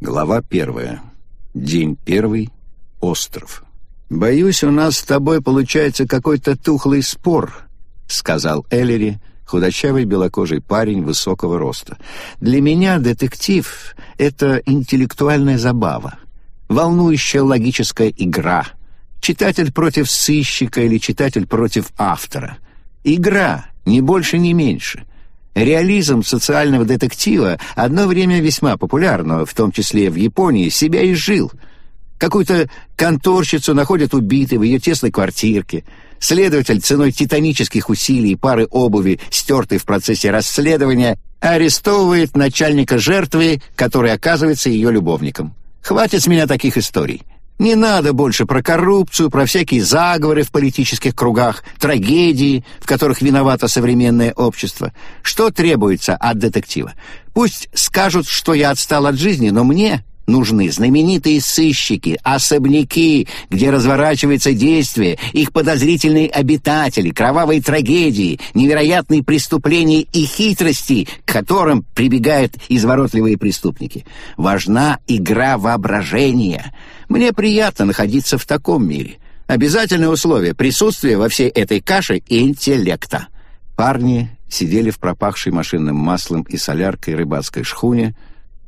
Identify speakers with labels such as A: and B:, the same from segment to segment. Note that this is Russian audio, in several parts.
A: Глава первая. День первый. Остров. «Боюсь, у нас с тобой получается какой-то тухлый спор», — сказал Эллери, худощавый белокожий парень высокого роста. «Для меня детектив — это интеллектуальная забава, волнующая логическая игра. Читатель против сыщика или читатель против автора. Игра, ни больше, ни меньше. Реализм социального детектива одно время весьма популярного, в том числе в Японии, себя изжил. Какую-то конторщицу находят убитой в ее тесной квартирке. Следователь ценой титанических усилий и пары обуви, стертой в процессе расследования, арестовывает начальника жертвы, который оказывается ее любовником. Хватит с меня таких историй. Не надо больше про коррупцию, про всякие заговоры в политических кругах, трагедии, в которых виновато современное общество. Что требуется от детектива? Пусть скажут, что я отстал от жизни, но мне нужны знаменитые сыщики, особняки, где разворачивается действие, их подозрительные обитатели, кровавые трагедии, невероятные преступления и хитрости, к которым прибегают изворотливые преступники. Важна игра воображения — мне приятно находиться в таком мире. Обязательное условие — присутствие во всей этой каше интеллекта. Парни сидели в пропахшей машинным маслом и соляркой рыбацкой шхуне,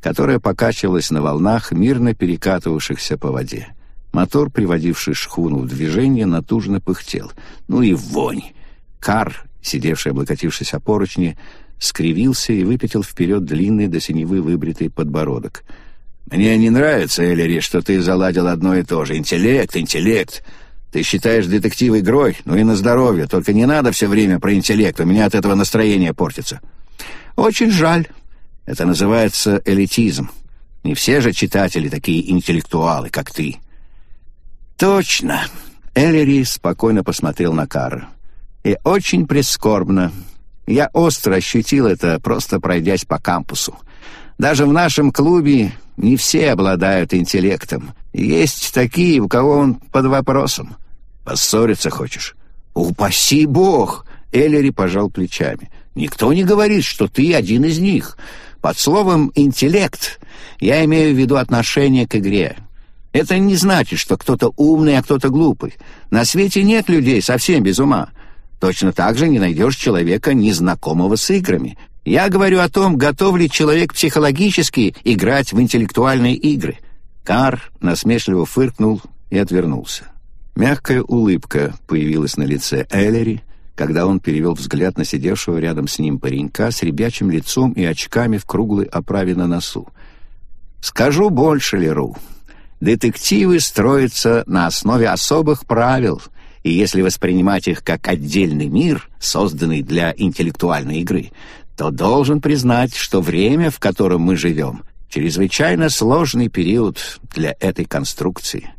A: которая покачивалась на волнах, мирно перекатывавшихся по воде. Мотор, приводивший шхуну в движение, натужно пыхтел. Ну и вонь! Кар, сидевший облокотившись о поручни, скривился и выпятил вперед длинный до синевы выбритый подбородок — мне не нравится, Эллири, что ты заладил одно и то же. Интеллект, интеллект. Ты считаешь детектив игрой? Ну и на здоровье. Только не надо все время про интеллект. У меня от этого настроение портится. Очень жаль. Это называется элитизм. Не все же читатели такие интеллектуалы, как ты. Точно. Эллири спокойно посмотрел на Карра. И очень прискорбно. Я остро ощутил это, просто пройдясь по кампусу. Даже в нашем клубе не все обладают интеллектом. Есть такие, у кого он под вопросом. Поссориться хочешь? Упаси бог! Эллери пожал плечами. Никто не говорит, что ты один из них. Под словом «интеллект» я имею в виду отношение к игре. Это не значит, что кто-то умный, а кто-то глупый. На свете нет людей совсем без ума. Точно так же не найдешь человека, незнакомого с играми. Я говорю о том, готов ли человек психологически играть в интеллектуальные игры. Кар насмешливо фыркнул и отвернулся. Мягкая улыбка появилась на лице Эллери, когда он перевел взгляд на сидевшего рядом с ним паренька с ребячим лицом и очками в круглой оправе на носу. «Скажу больше, Леру. Детективы строятся на основе особых правил, и если воспринимать их как отдельный мир, созданный для интеллектуальной игры, то должен признать, что время, в котором мы живем, чрезвычайно сложный период для этой конструкции.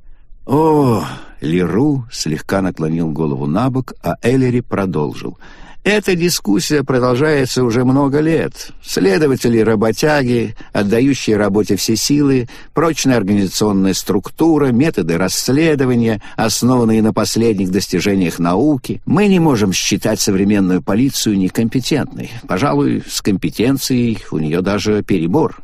A: О, Леру слегка наклонил голову на бок, а Эллери продолжил — эта дискуссия продолжается уже много лет. Следователи-работяги, отдающие работе все силы, прочная организационная структура, методы расследования, основанные на последних достижениях науки. Мы не можем считать современную полицию некомпетентной. Пожалуй, с компетенцией у нее даже перебор.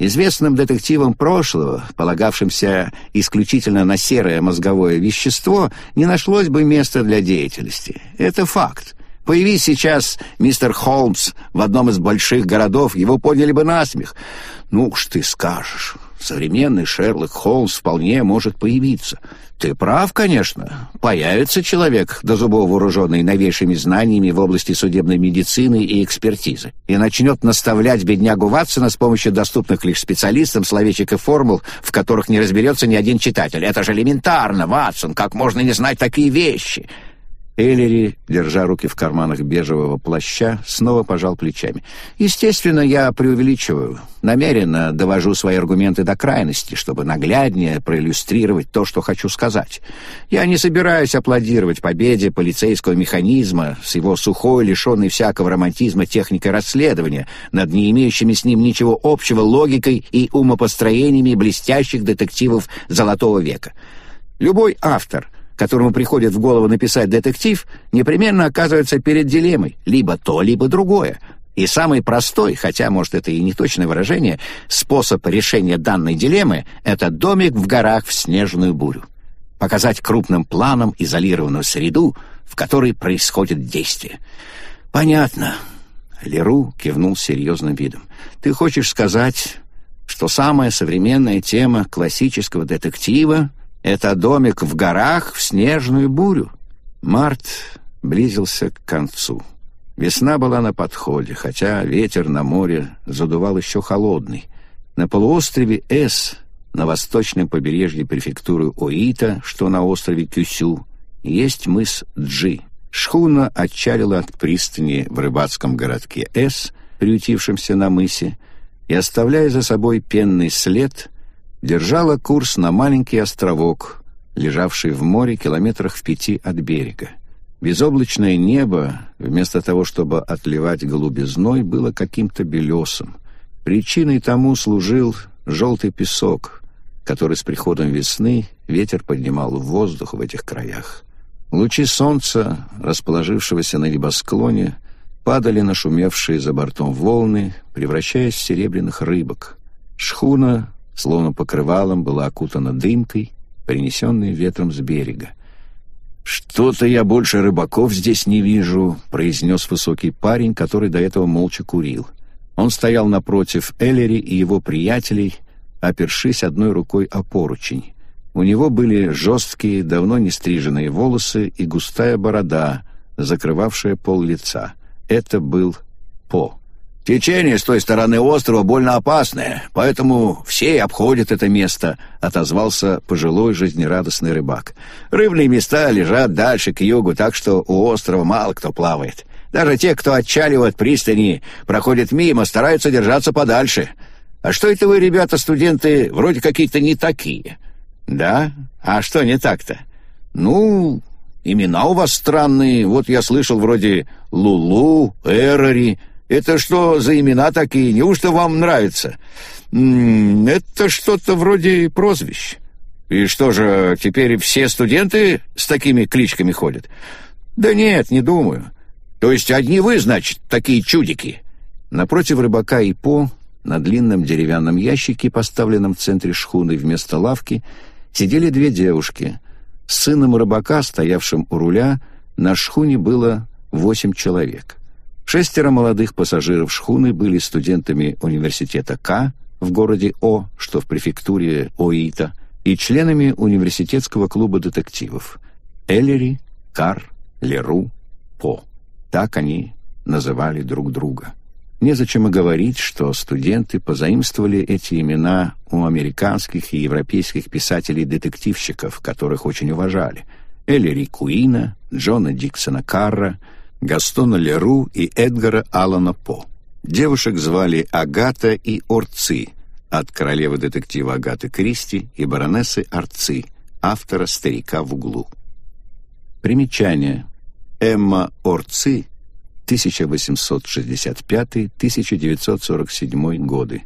A: Известным детективам прошлого, полагавшимся исключительно на серое мозговое вещество, не нашлось бы места для деятельности. Это факт. Появись сейчас мистер Холмс в одном из больших городов, его подняли бы на смех. Ну уж ты скажешь, современный Шерлок Холмс вполне может появиться. Ты прав, конечно. Появится человек, до зубов вооруженный новейшими знаниями в области судебной медицины и экспертизы, и начнет наставлять беднягу Ватсона с помощью доступных лишь специалистам словечек и формул, в которых не разберется ни один читатель. Это же элементарно, Ватсон, как можно не знать такие вещи? Эллири, держа руки в карманах бежевого плаща, снова пожал плечами. «Естественно, я преувеличиваю. Намеренно довожу свои аргументы до крайности, чтобы нагляднее проиллюстрировать то, что хочу сказать. Я не собираюсь аплодировать победе полицейского механизма с его сухой, лишенной всякого романтизма техникой расследования над не имеющими с ним ничего общего логикой и умопостроениями блестящих детективов Золотого века. Любой автор — которому приходит в голову написать детектив, непременно оказывается перед дилеммой либо то, либо другое. И самый простой, хотя, может, это и не точное выражение, способ решения данной дилеммы — это домик в горах в снежную бурю. Показать крупным планом изолированную среду, в которой происходит действие. «Понятно». Леру кивнул серьезным видом. «Ты хочешь сказать, что самая современная тема классического детектива — это домик в горах в снежную бурю?» Март близился к концу. Весна была на подходе, хотя ветер на море задувал еще холодный. На полуострове С, на восточном побережье префектуры Оита, что на острове Кюсю, есть мыс Джи. Шхуна отчалила от пристани в рыбацком городке С, приютившемся на мысе, и, оставляя за собой пенный след, держала курс на маленький островок, лежавший в море километрах в пяти от берега. Безоблачное небо, вместо того, чтобы отливать голубизной, было каким-то белесым. Причиной тому служил желтый песок, который с приходом весны ветер поднимал в воздух в этих краях. Лучи солнца, расположившегося на небосклоне, падали на шумевшие за бортом волны, превращаясь в серебряных рыбок. Шхуна, словно покрывалом, была окутана дымкой, принесенной ветром с берега. «Что-то я больше рыбаков здесь не вижу», — произнес высокий парень, который до этого молча курил. Он стоял напротив Эллери и его приятелей, опершись одной рукой о поручень. У него были жесткие, давно не стриженные волосы и густая борода, закрывавшая пол лица. Это был По.
B: «Течение с той стороны острова больно опасное, поэтому все обходят это место», — отозвался пожилой жизнерадостный рыбак. «Рыбные места лежат дальше, к югу, так что у острова мало кто плавает. Даже те, кто отчаливает пристани, проходят мимо, стараются держаться подальше. А что это вы, ребята, студенты, вроде какие-то не такие?» «Да? А что не так-то?» «Ну, имена у вас странные. Вот я слышал вроде Лулу, Эрори». Это что за имена такие? Неужто вам нравится? Это что-то вроде прозвищ. И что же, теперь все студенты с такими кличками ходят? Да нет, не думаю. То есть одни вы, значит, такие чудики.
A: Напротив рыбака и по на длинном деревянном ящике, поставленном в центре шхуны вместо лавки, сидели две девушки. С сыном рыбака, стоявшим у руля, на шхуне было восемь человек. Шестеро молодых пассажиров шхуны были студентами университета К в городе О, что в префектуре Оита, и членами университетского клуба детективов Эллери, Кар, Леру, По. Так они называли друг друга. Незачем и говорить, что студенты позаимствовали эти имена у американских и европейских писателей-детективщиков, которых очень уважали. Эллери Куина, Джона Диксона Карра — Гастона Леру и Эдгара Алана По. Девушек звали Агата и Орци, от королевы детектива Агаты Кристи и баронессы Арци, автора «Старика в углу». Примечание. Эмма Орци, 1865-1947 годы.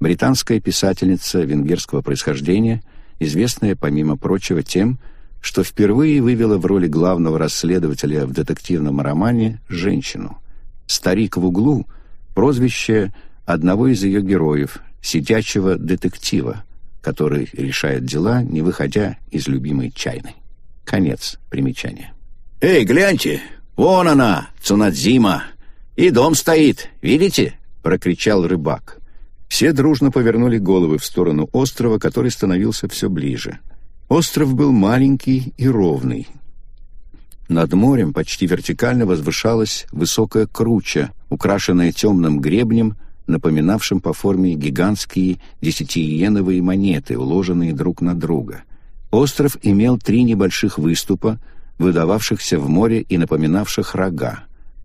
A: Британская писательница венгерского происхождения, известная, помимо прочего, тем, что что впервые вывела в роли главного расследователя в детективном романе женщину. «Старик в углу» — прозвище одного из ее героев, сидячего детектива, который решает дела, не выходя из любимой чайной. Конец примечания.
B: «Эй, гляньте! Вон она, Цунадзима! И дом стоит, видите?» — прокричал рыбак.
A: Все дружно повернули головы в сторону острова, который становился все ближе — Остров был маленький и ровный. Над морем почти вертикально возвышалась высокая круча, украшенная темным гребнем, напоминавшим по форме гигантские десятииеновые монеты, уложенные друг на друга. Остров имел три небольших выступа, выдававшихся в море и напоминавших рога.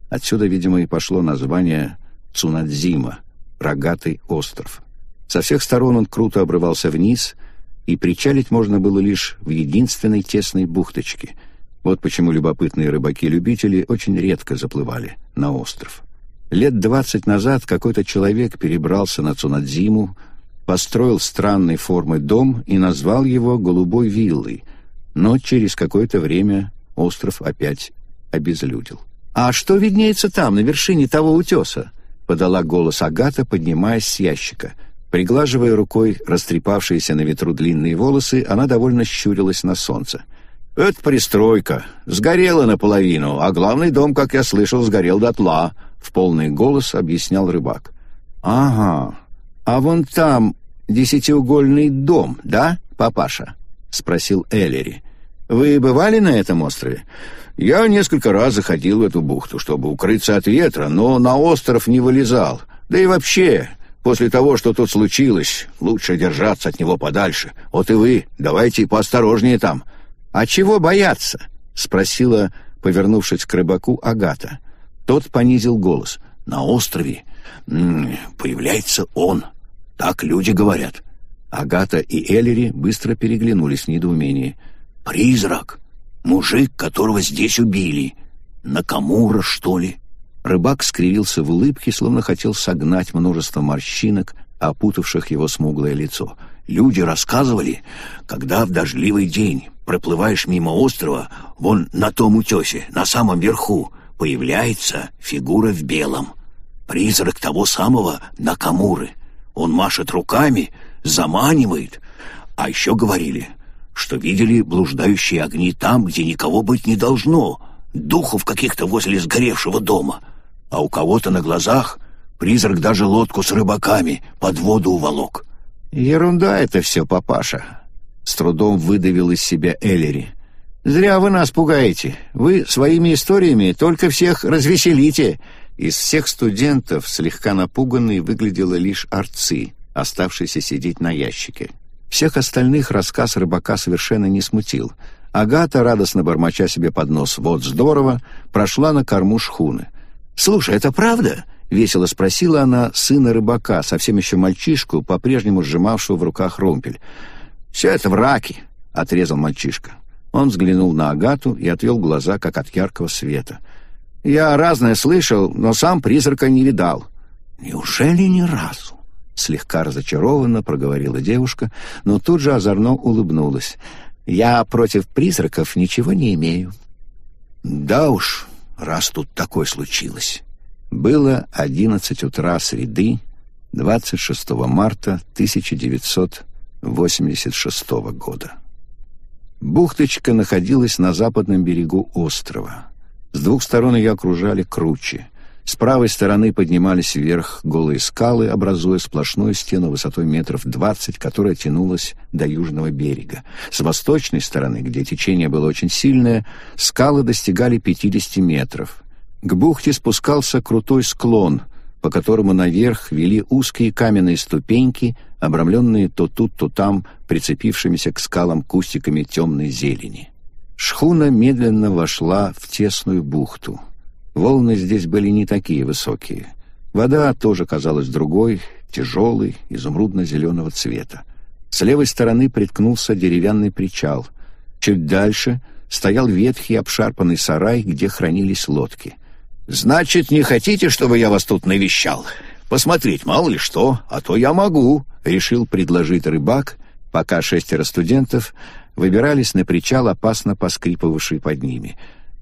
A: Отсюда, видимо, и пошло название Цунадзима — «рогатый остров». Со всех сторон он круто обрывался вниз — и причалить можно было лишь в единственной тесной бухточке. Вот почему любопытные рыбаки-любители очень редко заплывали на остров. Лет двадцать назад какой-то человек перебрался на Цунадзиму, построил странной формы дом и назвал его «Голубой виллой», но через какое-то время остров опять обезлюдил. «А что виднеется там, на вершине того утеса?» подала голос Агата, поднимаясь с ящика. Приглаживая рукой растрепавшиеся на ветру длинные волосы, она довольно щурилась на солнце. «Это пристройка. Сгорела наполовину, а главный дом, как я слышал, сгорел дотла», — в полный голос объяснял рыбак. «Ага. А вон там десятиугольный дом, да, папаша?» — спросил Эллери. «Вы бывали на этом острове?» «Я несколько раз заходил в эту бухту, чтобы укрыться от ветра, но на остров не вылезал. Да и вообще, после того, что тут случилось, лучше держаться от него подальше. Вот и вы, давайте поосторожнее там». «А чего бояться?» — спросила, повернувшись к рыбаку, Агата. Тот понизил голос. «На острове появляется он. Так люди говорят». Агата и Эллери быстро переглянулись в недоумении. «Призрак! Мужик, которого здесь убили! Накамура, что ли?» Рыбак скривился в улыбке, словно хотел согнать множество морщинок, опутавших его смуглое лицо. Люди рассказывали, когда в дождливый день проплываешь мимо острова, вон на том утесе, на самом верху, появляется фигура в белом. Призрак того самого Накамуры. Он машет руками, заманивает. А еще говорили, что видели блуждающие огни там, где никого быть не должно, духов каких-то возле сгоревшего дома. А у кого-то на глазах призрак даже лодку с рыбаками под воду уволок. «Ерунда это все, папаша», — с трудом выдавил из себя Эллери. «Зря вы нас пугаете. Вы своими историями только всех развеселите». Из всех студентов слегка напуганной выглядела лишь Арци, оставшийся сидеть на ящике. Всех остальных рассказ рыбака совершенно не смутил. Агата, радостно бормоча себе под нос «Вот здорово!», прошла на корму шхуны. «Слушай, это правда?» — весело спросила она сына рыбака, совсем еще мальчишку, по-прежнему сжимавшего в руках румпель. «Все это враки», — отрезал мальчишка. Он взглянул на Агату и отвел глаза, как от яркого света. «Я разное слышал, но сам призрака не видал». «Неужели ни разу?» — слегка разочарованно проговорила девушка, но тут же озорно улыбнулась. «Я против призраков ничего не имею». «Да уж, раз тут такое случилось». Было 11 утра среды, 26 марта 1986 года. Бухточка находилась на западном берегу острова. С двух сторон ее окружали кручи. С правой стороны поднимались вверх голые скалы, образуя сплошную стену высотой метров двадцать, которая тянулась до южного берега. С восточной стороны, где течение было очень сильное, скалы достигали пятидесяти метров. К бухте спускался крутой склон, по которому наверх вели узкие каменные ступеньки, обрамленные то тут, то там прицепившимися к скалам кустиками темной зелени. Шхуна медленно вошла в тесную бухту. Волны здесь были не такие высокие. Вода тоже казалась другой, тяжелой, изумрудно-зеленого цвета. С левой стороны приткнулся деревянный причал. Чуть дальше стоял ветхий обшарпанный сарай, где хранились лодки — «Значит, не хотите, чтобы я вас тут навещал? Посмотреть, мало ли что, а то я могу», — решил предложить рыбак, пока шестеро студентов выбирались на причал, опасно поскрипывавший под ними.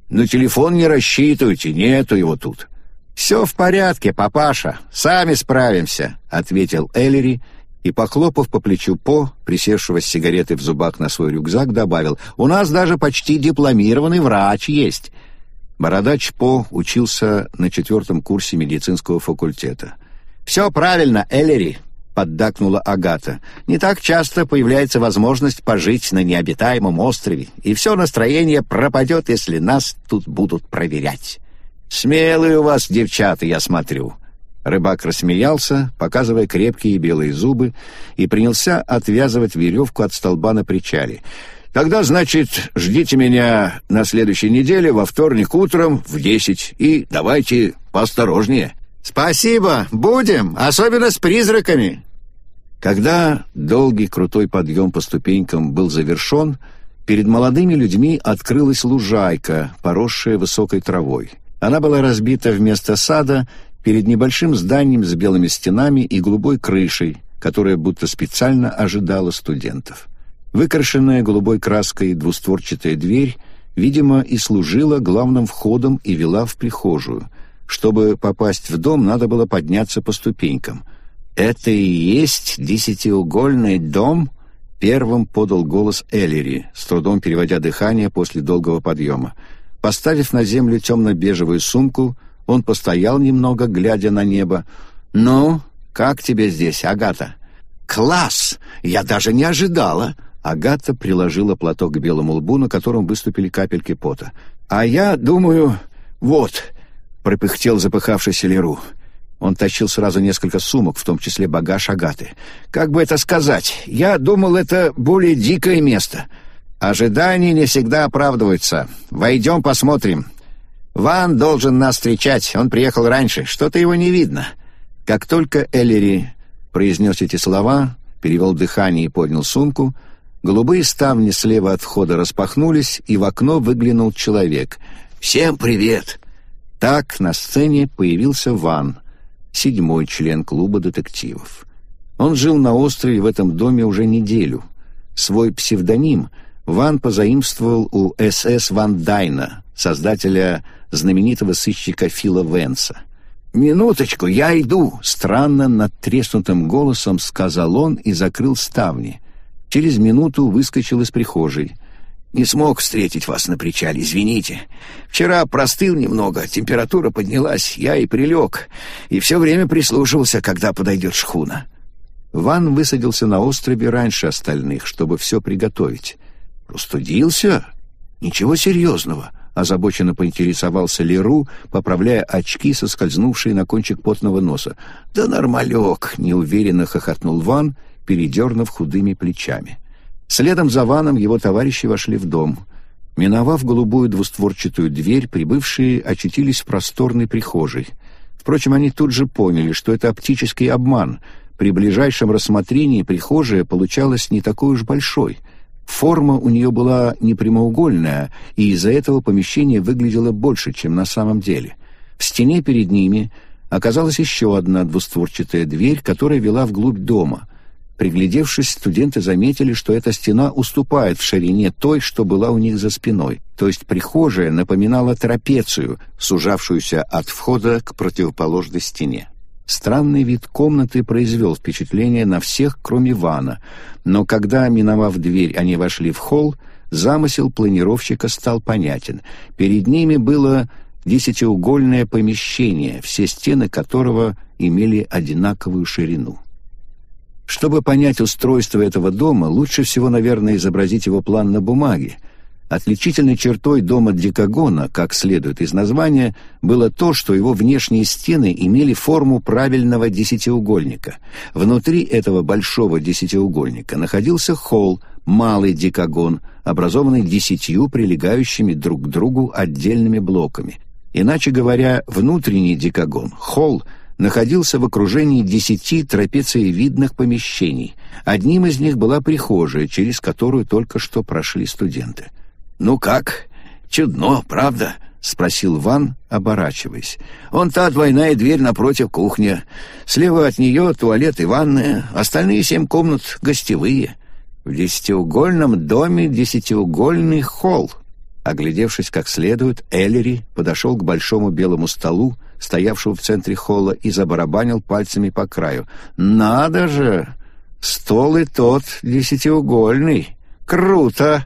A: «На телефон не рассчитывайте, нету его тут». «Все в порядке, папаша, сами справимся», — ответил Эллери, и, похлопав по плечу По, присевшего с сигаретой в зубах на свой рюкзак, добавил, «У нас даже почти дипломированный врач есть». Бородач По учился на четвертом курсе медицинского факультета. «Все правильно, Эллери», — поддакнула Агата. «Не так часто появляется возможность пожить на необитаемом острове, и все настроение пропадет, если нас тут будут проверять». «Смелые у вас, девчата, я смотрю». Рыбак рассмеялся, показывая крепкие белые зубы, и принялся отвязывать веревку от столба на причале — Тогда, значит, ждите меня на следующей неделе во вторник утром в десять. И давайте поосторожнее. Спасибо, будем, особенно с призраками. Когда долгий крутой подъем по ступенькам был завершен, перед молодыми людьми открылась лужайка, поросшая высокой травой. Она была разбита вместо сада перед небольшим зданием с белыми стенами и голубой крышей, которая будто специально ожидала студентов. Выкрашенная голубой краской двустворчатая дверь, видимо, и служила главным входом и вела в прихожую. Чтобы попасть в дом, надо было подняться по ступенькам. «Это и есть десятиугольный дом?» Первым подал голос Эллири, с трудом переводя дыхание после долгого подъема. Поставив на землю темно-бежевую сумку, он постоял немного, глядя на небо. «Ну, как тебе здесь, Агата?» «Класс! Я даже не ожидала!» Агата приложила платок к белому лбу, на котором выступили капельки пота. «А я думаю... Вот!» — пропыхтел запыхавшийся Леру. Он тащил сразу несколько сумок, в том числе багаж Агаты. «Как бы это сказать? Я думал, это более дикое место. Ожидания не всегда оправдываются. Войдем, посмотрим. Ван должен нас встречать. Он приехал раньше. Что-то его не видно». Как только Эллири произнес эти слова, перевел дыхание и поднял сумку, голубые ставни слева от входа распахнулись, и в окно выглянул человек. «Всем привет!» Так на сцене появился Ван — седьмой член клуба детективов. Он жил на острове в этом доме уже неделю. Свой псевдоним Ван позаимствовал у СС Ван Дайна, создателя знаменитого сыщика Фила Венса. «Минуточку, я иду!» — странно надтреснутым голосом сказал он и закрыл ставни. Через минуту выскочил из прихожей — не смог встретить вас на причале, извините. Вчера простыл немного, температура поднялась, я и прилег, и все время прислушивался, когда подойдет шхуна». Ван высадился на острове раньше остальных, чтобы все приготовить. «Простудился? Ничего серьезного», — озабоченно поинтересовался Леру, поправляя очки, соскользнувшие на кончик потного носа. «Да нормалек», — неуверенно хохотнул Ван, передернув худыми плечами. Следом за Ваном его товарищи вошли в дом. Миновав голубую двустворчатую дверь, прибывшие очутились в просторной прихожей. Впрочем, они тут же поняли, что это оптический обман. При ближайшем рассмотрении прихожая получалась не такой уж большой. Форма у нее была не прямоугольная, и из-за этого помещение выглядело больше, чем на самом деле. В стене перед ними оказалась еще одна двустворчатая дверь, которая вела вглубь дома — Приглядевшись, студенты заметили, что эта стена уступает в ширине той, что была у них за спиной, то есть прихожая напоминала трапецию, сужавшуюся от входа к противоположной стене. Странный вид комнаты произвел впечатление на всех, кроме Вана, но когда, миновав дверь, они вошли в холл, замысел планировщика стал понятен. Перед ними было десятиугольное помещение, все стены которого имели одинаковую ширину. Чтобы понять устройство этого дома, лучше всего, наверное, изобразить его план на бумаге. Отличительной чертой дома Дикагона, как следует из названия, было то, что его внешние стены имели форму правильного десятиугольника. Внутри этого большого десятиугольника находился холл, малый Дикагон, образованный десятью прилегающими друг к другу отдельными блоками. Иначе говоря, внутренний Дикагон, холл, находился в окружении десяти трапециевидных помещений. Одним из них была прихожая, через которую только что прошли студенты. «Ну как? Чудно, правда?» — спросил Ван, оборачиваясь. «Он та двойная дверь напротив кухни. Слева от нее туалет и ванная, остальные семь комнат гостевые. В десятиугольном доме десятиугольный холл». Оглядевшись как следует, Эллери подошел к большому белому столу, стоявшего в центре холла, и забарабанил пальцами по краю. «Надо же! Стол и тот десятиугольный! Круто!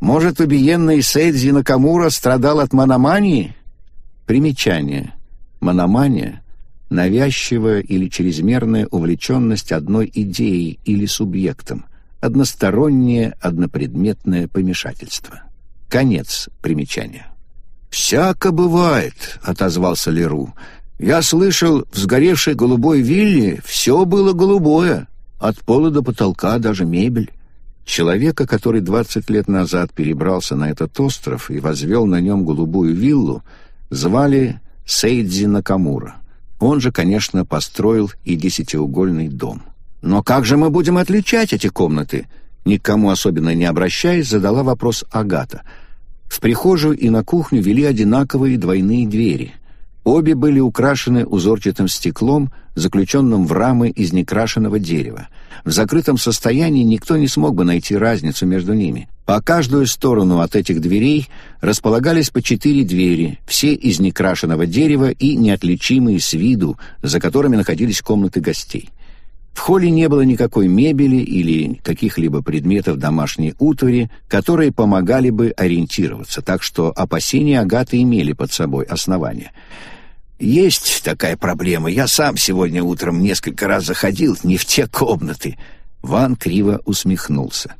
A: Может, убиенный Сейдзи Накамура страдал от мономании?» Примечание. Мономания — навязчивая или чрезмерная увлеченность одной идеей или субъектом, одностороннее однопредметное помешательство. Конец примечания. «Всяко бывает», — отозвался Леру. «Я слышал, в сгоревшей голубой вилле все было голубое, от пола до потолка даже мебель». Человека, который двадцать лет назад перебрался на этот остров и возвел на нем голубую виллу, звали Сейдзи Накамура. Он же, конечно, построил и десятиугольный дом. «Но как же мы будем отличать эти комнаты?» Никому особенно не обращаясь, задала вопрос Агата. В прихожую и на кухню вели одинаковые двойные двери. Обе были украшены узорчатым стеклом, заключенным в рамы из некрашенного дерева. В закрытом состоянии никто не смог бы найти разницу между ними. По каждую сторону от этих дверей располагались по четыре двери, все из некрашенного дерева и неотличимые с виду, за которыми находились комнаты гостей. В холле не было никакой мебели или каких-либо предметов домашней утвари, которые помогали бы ориентироваться, так что опасения Агаты имели под собой основания. «Есть такая проблема. Я сам сегодня утром несколько раз заходил не в те комнаты». Ван криво усмехнулся.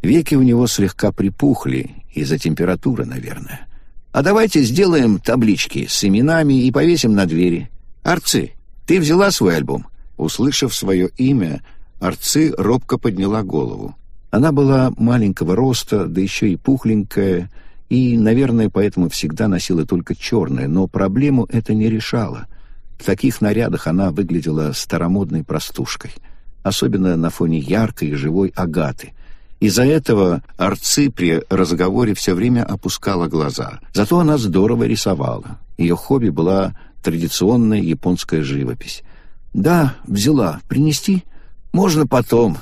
A: Веки у него слегка припухли, из-за температуры, наверное. «А давайте сделаем таблички с именами и повесим на двери. Арцы, ты взяла свой альбом?» Услышав свое имя, Арцы робко подняла голову. Она была маленького роста, да еще и пухленькая, и, наверное, поэтому всегда носила только черное, но проблему это не решало. В таких нарядах она выглядела старомодной простушкой, особенно на фоне яркой и живой агаты. Из-за этого Арцы при разговоре все время опускала глаза. Зато она здорово рисовала. Ее хобби была традиционная японская живопись. «Да, взяла. Принести?» «Можно потом.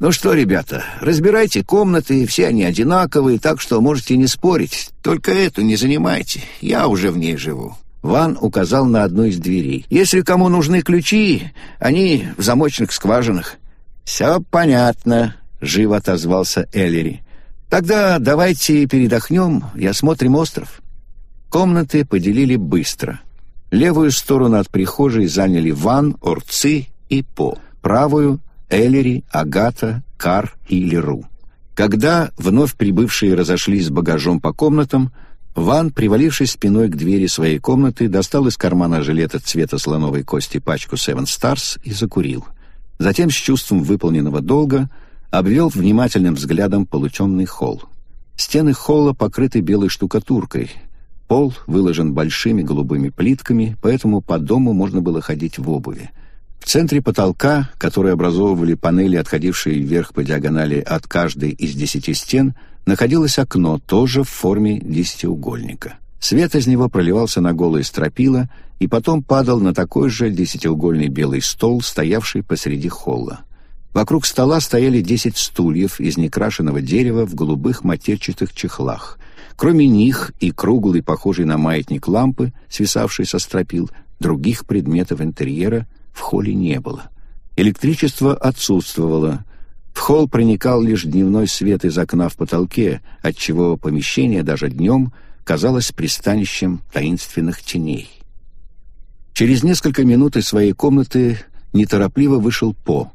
A: «Ну что, ребята, разбирайте комнаты, все они одинаковые, так что можете не спорить. Только эту не занимайте, я уже в ней живу». Ван указал на одну из дверей. «Если кому нужны ключи, они в замочных скважинах». «Все понятно», — живо отозвался Эллери. «Тогда давайте передохнем и осмотрим остров». Комнаты поделили быстро. Левую сторону от прихожей заняли Ван, Орцы и По. Правую Эллери, Агата, Кар и Леру. Когда вновь прибывшие разошлись с багажом по комнатам, Ван, привалившись спиной к двери своей комнаты, достал из кармана жилета цвета слоновой кости пачку Seven Stars и закурил. Затем, с чувством выполненного долга, обвел внимательным взглядом полученный холл. Стены холла покрыты белой штукатуркой. Пол выложен большими голубыми плитками, поэтому по дому можно было ходить в обуви. В центре потолка, который образовывали панели, отходившие вверх по диагонали от каждой из десяти стен, находилось окно, тоже в форме десятиугольника. Свет из него проливался на голые стропила и потом падал на такой же десятиугольный белый стол, стоявший посреди холла. Вокруг стола стояли десять стульев из некрашенного дерева в голубых матерчатых чехлах. Кроме них и круглой, похожей на маятник лампы, свисавшей со стропил, других предметов интерьера — в холле не было. Электричество отсутствовало. В холл проникал лишь дневной свет из окна в потолке, отчего помещение даже днем казалось пристанищем таинственных теней. Через несколько минут из своей комнаты неторопливо вышел По.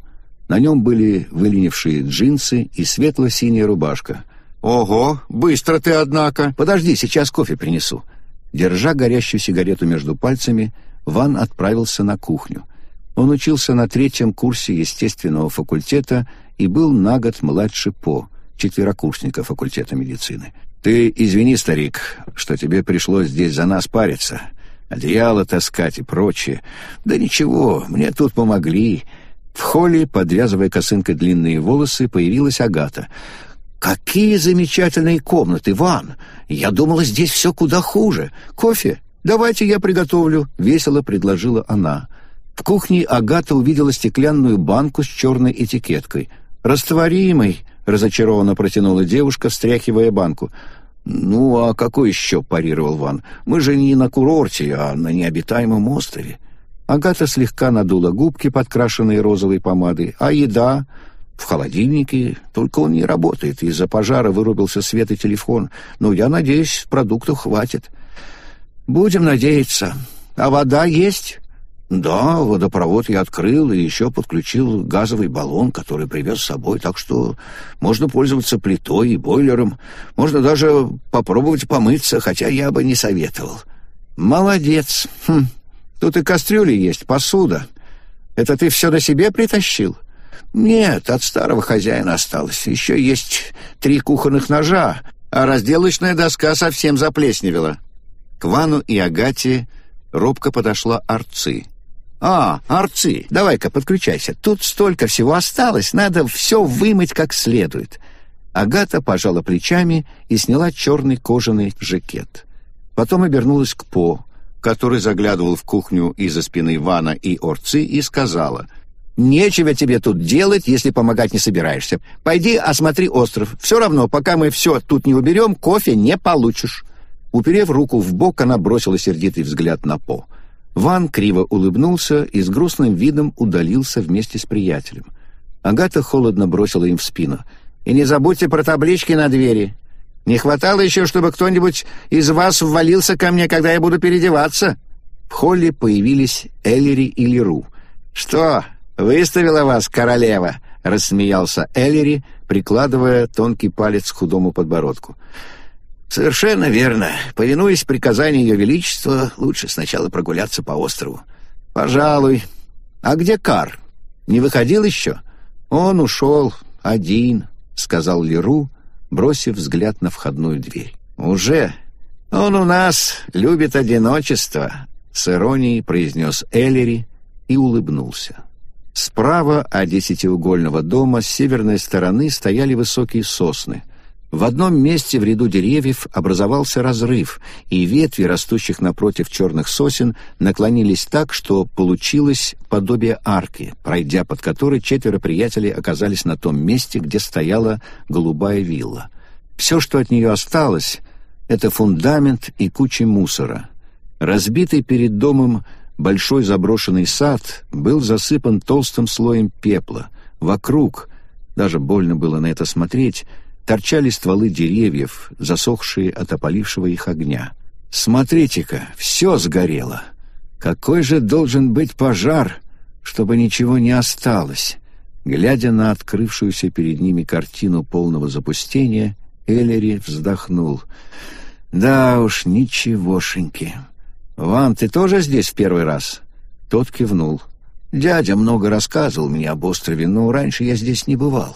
A: На нем были выленившие джинсы и светло-синяя рубашка. «Ого, быстро ты, однако! Подожди, сейчас кофе принесу». Держа горящую сигарету между пальцами, Ван отправился на кухню — он учился на третьем курсе естественного факультета и был на год младше По, четверокурсника факультета медицины. «Ты извини, старик, что тебе пришлось здесь за нас париться, одеяло таскать и прочее. Да ничего, мне тут помогли». В холле, подвязывая косынкой длинные волосы, появилась Агата. «Какие замечательные комнаты, Ван! Я думала, здесь все куда хуже. Кофе? Давайте я приготовлю», — весело предложила она. В кухне Агата увидела стеклянную банку с черной этикеткой. «Растворимый», — разочарованно протянула девушка, встряхивая банку. «Ну, а какой еще?» — парировал Ван. «Мы же не на курорте, а на необитаемом острове». Агата слегка надула губки, подкрашенные розовой помадой. «А еда?» «В холодильнике. Только он не работает. Из-за пожара вырубился свет и телефон. Но я надеюсь, продуктов хватит». «Будем надеяться. А вода есть?» Да, водопровод я открыл и еще подключил газовый баллон, который привез с собой, так что можно пользоваться плитой и бойлером. Можно даже попробовать помыться, хотя я бы не советовал. Молодец. Хм. Тут и кастрюли есть, посуда. Это ты все на себе притащил? Нет, от старого хозяина осталось. Еще есть три кухонных ножа, а разделочная доска совсем заплесневела. К Вану и Агате робко подошла Арцы — «А, Арцы, давай-ка подключайся. Тут столько всего осталось, надо все вымыть как следует». Агата пожала плечами и сняла черный кожаный жакет. Потом обернулась к По, который заглядывал в кухню из-за спины Вана и Орцы, и сказала, «Нечего тебе тут делать, если помогать не собираешься. Пойди осмотри остров. Все равно, пока мы все тут не уберем, кофе не получишь». Уперев руку в бок, она бросила сердитый взгляд на По. Ван криво улыбнулся и с грустным видом удалился вместе с приятелем. Агата холодно бросила им в спину. «И не забудьте про таблички на двери. Не хватало еще, чтобы кто-нибудь из вас ввалился ко мне, когда я буду переодеваться». В холле появились Эллири и Леру. «Что, выставила вас королева?» — рассмеялся Эллири, прикладывая тонкий палец к худому подбородку. «Совершенно верно. Повинуясь приказанию Ее Величества, лучше сначала прогуляться по острову». «Пожалуй. А где Кар? Не выходил еще?» «Он ушел один», — сказал Леру, бросив взгляд на входную дверь. «Уже? Он у нас любит одиночество», — с иронией произнес Эллери и улыбнулся. Справа от десятиугольного дома с северной стороны стояли высокие сосны — в одном месте в ряду деревьев образовался разрыв, и ветви, растущих напротив черных сосен, наклонились так, что получилось подобие арки, пройдя под которой четверо приятелей оказались на том месте, где стояла голубая вилла. Все, что от нее осталось, — это фундамент и куча мусора. Разбитый перед домом большой заброшенный сад был засыпан толстым слоем пепла. Вокруг, даже больно было на это смотреть, — торчали стволы деревьев, засохшие от опалившего их огня. «Смотрите-ка, все сгорело! Какой же должен быть пожар, чтобы ничего не осталось?» Глядя на открывшуюся перед ними картину полного запустения, Эллери вздохнул. «Да уж, ничегошеньки. Ван, ты тоже здесь в первый раз?» Тот кивнул. «Дядя много рассказывал мне об острове, но раньше я здесь не бывал.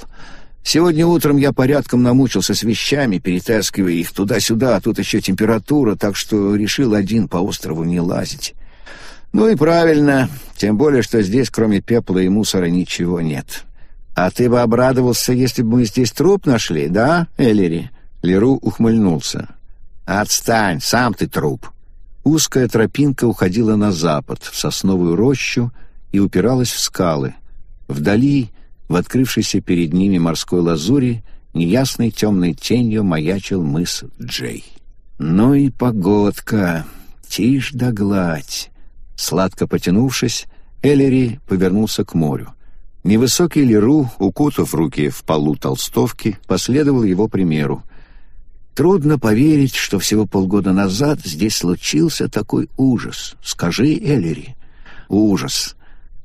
A: Сегодня утром я порядком намучился с вещами, перетаскивая их туда-сюда, а тут еще температура, так что решил один по острову не лазить. Ну и правильно, тем более, что здесь кроме пепла и мусора ничего нет. А ты бы обрадовался, если бы мы здесь труп нашли, да, Эллири? Леру ухмыльнулся. Отстань, сам ты труп. Узкая тропинка уходила на запад, в сосновую рощу, и упиралась в скалы. Вдали в открывшейся перед ними морской лазури неясной темной тенью маячил мыс Джей. «Ну и погодка! Тишь да гладь!» Сладко потянувшись, Эллери повернулся к морю. Невысокий Леру, укутав руки в полу толстовки, последовал его примеру. Трудно поверить, что всего полгода назад здесь случился такой ужас. Скажи, Эллери. Ужас.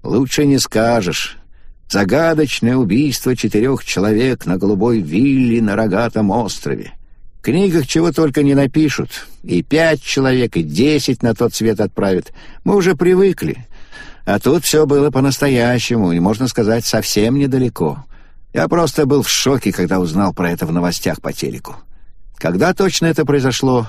A: Лучше не скажешь. Загадочное убийство четырех человек на голубой вилле на рогатом острове. В книгах чего только не напишут. И пять человек, и десять на тот свет отправят. Мы уже привыкли. А тут все было по-настоящему, и, можно сказать, совсем недалеко. Я просто был в шоке, когда узнал про это в новостях по телеку. Когда точно это произошло?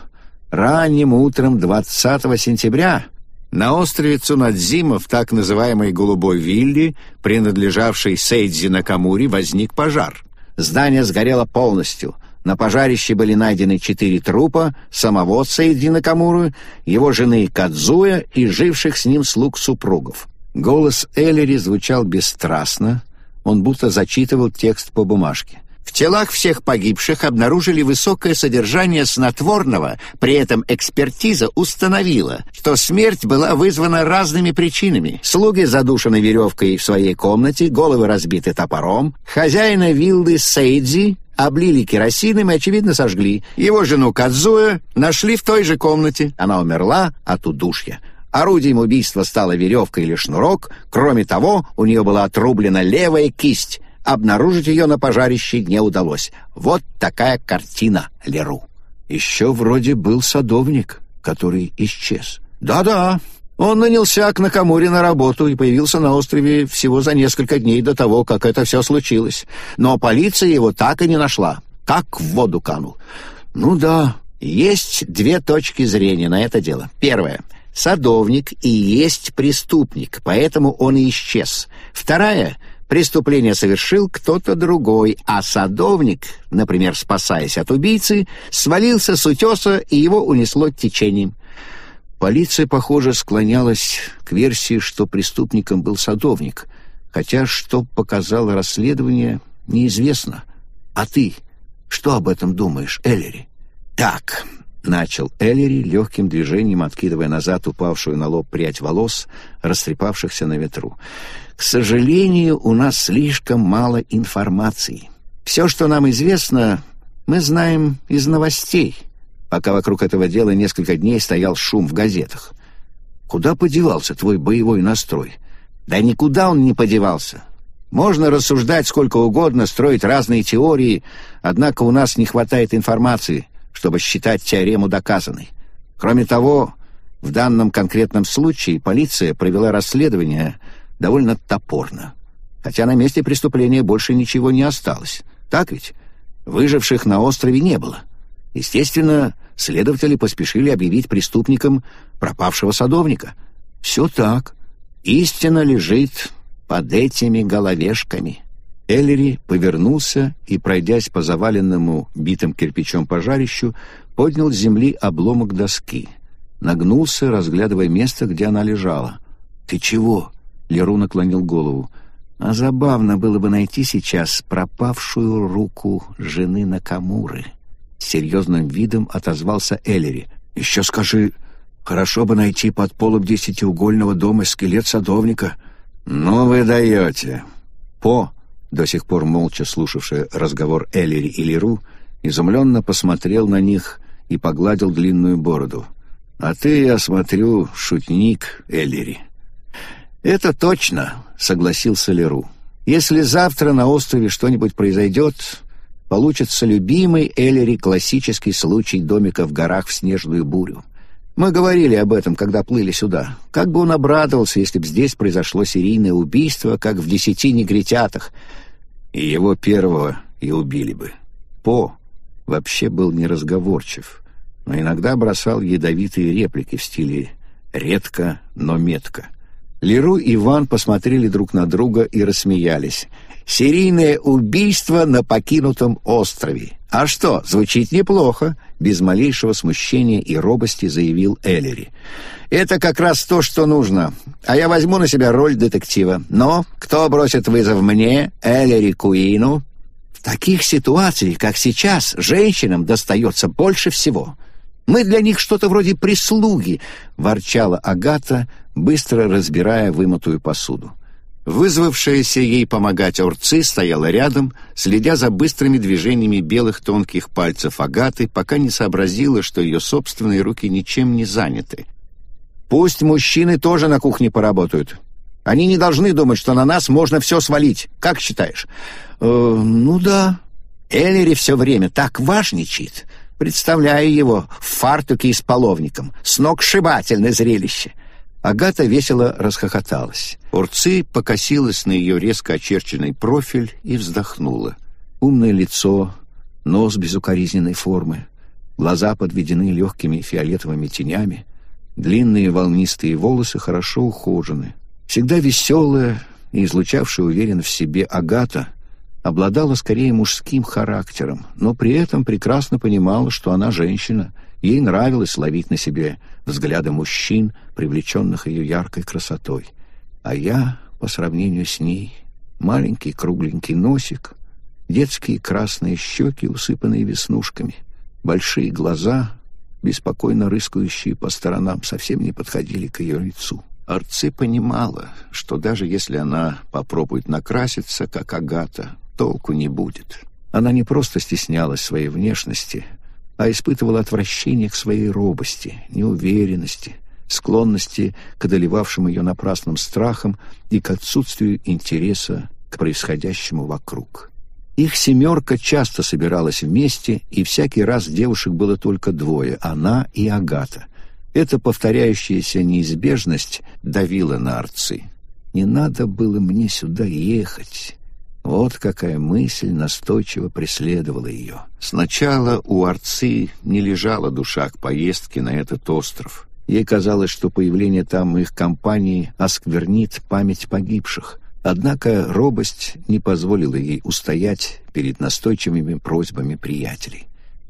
A: Ранним утром 20 сентября на острове Цунадзима, в так называемой «Голубой вилле», принадлежавшей Сейдзи Накамури, возник пожар. Здание сгорело полностью. На пожарище были найдены четыре трупа самого Сейдзи Накамуры, его жены Кадзуя и живших с ним слуг супругов. Голос Эллери звучал бесстрастно, он будто зачитывал текст по бумажке. В телах всех погибших обнаружили высокое содержание снотворного, при этом экспертиза установила, что смерть была вызвана разными причинами. Слуги задушены веревкой в своей комнате, головы разбиты топором, хозяина виллы Сейдзи облили керосином и, очевидно, сожгли. Его жену Кадзуя нашли в той же комнате. Она умерла от удушья. Орудием убийства стала веревка или шнурок. Кроме того, у нее была отрублена левая кисть. Обнаружить ее на пожарище не удалось. Вот такая картина, Леру. Еще вроде был садовник, который исчез. Да-да, он нанялся к Накамуре на работу и появился на острове всего за несколько дней до того, как это все случилось. Но полиция его так и не нашла. Как в воду канул. Ну да, есть две точки зрения на это дело. Первое. Садовник и есть преступник, поэтому он и исчез. Вторая — Преступление совершил кто-то другой, а садовник, например, спасаясь от убийцы, свалился с утеса и его унесло течением. Полиция, похоже, склонялась к версии, что преступником был садовник, хотя что показало расследование, неизвестно. А ты что об этом думаешь, Эллери? Так, начал Эллери, легким движением откидывая назад упавшую на лоб прядь волос, растрепавшихся на ветру. К сожалению, у нас слишком мало информации. Все, что нам известно, мы знаем из новостей, пока вокруг этого дела несколько дней стоял шум в газетах. Куда подевался твой боевой настрой? Да никуда он не подевался. Можно рассуждать сколько угодно, строить разные теории, однако у нас не хватает информации, чтобы считать теорему доказанной. Кроме того, в данном конкретном случае полиция провела расследование довольно топорно. Хотя на месте преступления больше ничего не осталось. Так ведь? Выживших на острове не было. Естественно, следователи поспешили объявить преступником пропавшего садовника. Все так. Истина лежит под этими головешками. Эллери повернулся и, пройдясь по заваленному битым кирпичом пожарищу, поднял с земли обломок доски. Нагнулся, разглядывая место, где она лежала. «Ты чего?» — Леру наклонил голову. «А забавно было бы найти сейчас пропавшую руку жены Накамуры». Серьезным видом отозвался Эллери. «Еще скажи, хорошо бы найти под полом десятиугольного дома скелет садовника». «Ну вы даете!» По, до сих пор молча слушавший разговор Эллири и Леру, изумленно посмотрел на них и погладил длинную бороду. «А ты, я смотрю, шутник, Эллири». «Это точно», — согласился Леру. «Если завтра на острове что-нибудь произойдет, получится любимый Эллири классический случай домика в горах в снежную бурю. Мы говорили об этом, когда плыли сюда. Как бы он обрадовался, если бы здесь произошло серийное убийство, как в десяти негритятах. И его первого и убили бы. По вообще был неразговорчив, но иногда бросал ядовитые реплики в стиле «редко, но метко». Леру и Иван посмотрели друг на друга и рассмеялись. «Серийное убийство на покинутом острове. А что, звучит неплохо без малейшего смущения и робости заявил Эллери. «Это как раз то, что нужно. А я возьму на себя роль детектива. Но кто бросит вызов мне, Эллери Куину?» «В таких ситуациях, как сейчас, женщинам достается больше всего. Мы для них что-то вроде прислуги», — ворчала Агата, быстро разбирая вымытую посуду. Вызвавшаяся ей помогать Орцы стояла рядом, следя за быстрыми движениями белых тонких пальцев Агаты, пока не сообразила, что ее собственные руки ничем не заняты. «Пусть мужчины тоже на кухне поработают. Они не должны думать, что на нас можно все свалить. Как считаешь?» э, «Ну да». Эллери все время так важничает. Представляю его в фартуке и с половником. Сногсшибательное зрелище. Агата весело расхохоталась. Урцы покосилась на ее резко очерченный профиль и вздохнула. Умное лицо, нос безукоризненной формы, глаза подведены легкими фиолетовыми тенями, длинные волнистые волосы хорошо ухожены. Всегда веселая и излучавшая уверенность в себе Агата обладала скорее мужским характером, но при этом прекрасно понимала, что она женщина — Ей нравилось ловить на себе взгляды мужчин, привлеченных ее яркой красотой. А я, по сравнению с ней, маленький кругленький носик, детские красные щеки, усыпанные веснушками, большие глаза, беспокойно рыскающие по сторонам, совсем не подходили к ее лицу. Арци понимала, что даже если она попробует накраситься, как Агата, толку не будет. Она не просто стеснялась своей внешности, а испытывала отвращение к своей робости, неуверенности, склонности к одолевавшим ее напрасным страхам и к отсутствию интереса к происходящему вокруг. Их семерка часто собиралась вместе, и всякий раз девушек было только двое — она и Агата. Эта повторяющаяся неизбежность давила на арцы. «Не надо было мне сюда ехать. Вот какая мысль настойчиво преследовала ее. Сначала у Арцы не лежала душа к поездке на этот остров. Ей казалось, что появление там их компании осквернит память погибших. Однако робость не позволила ей устоять перед настойчивыми просьбами приятелей.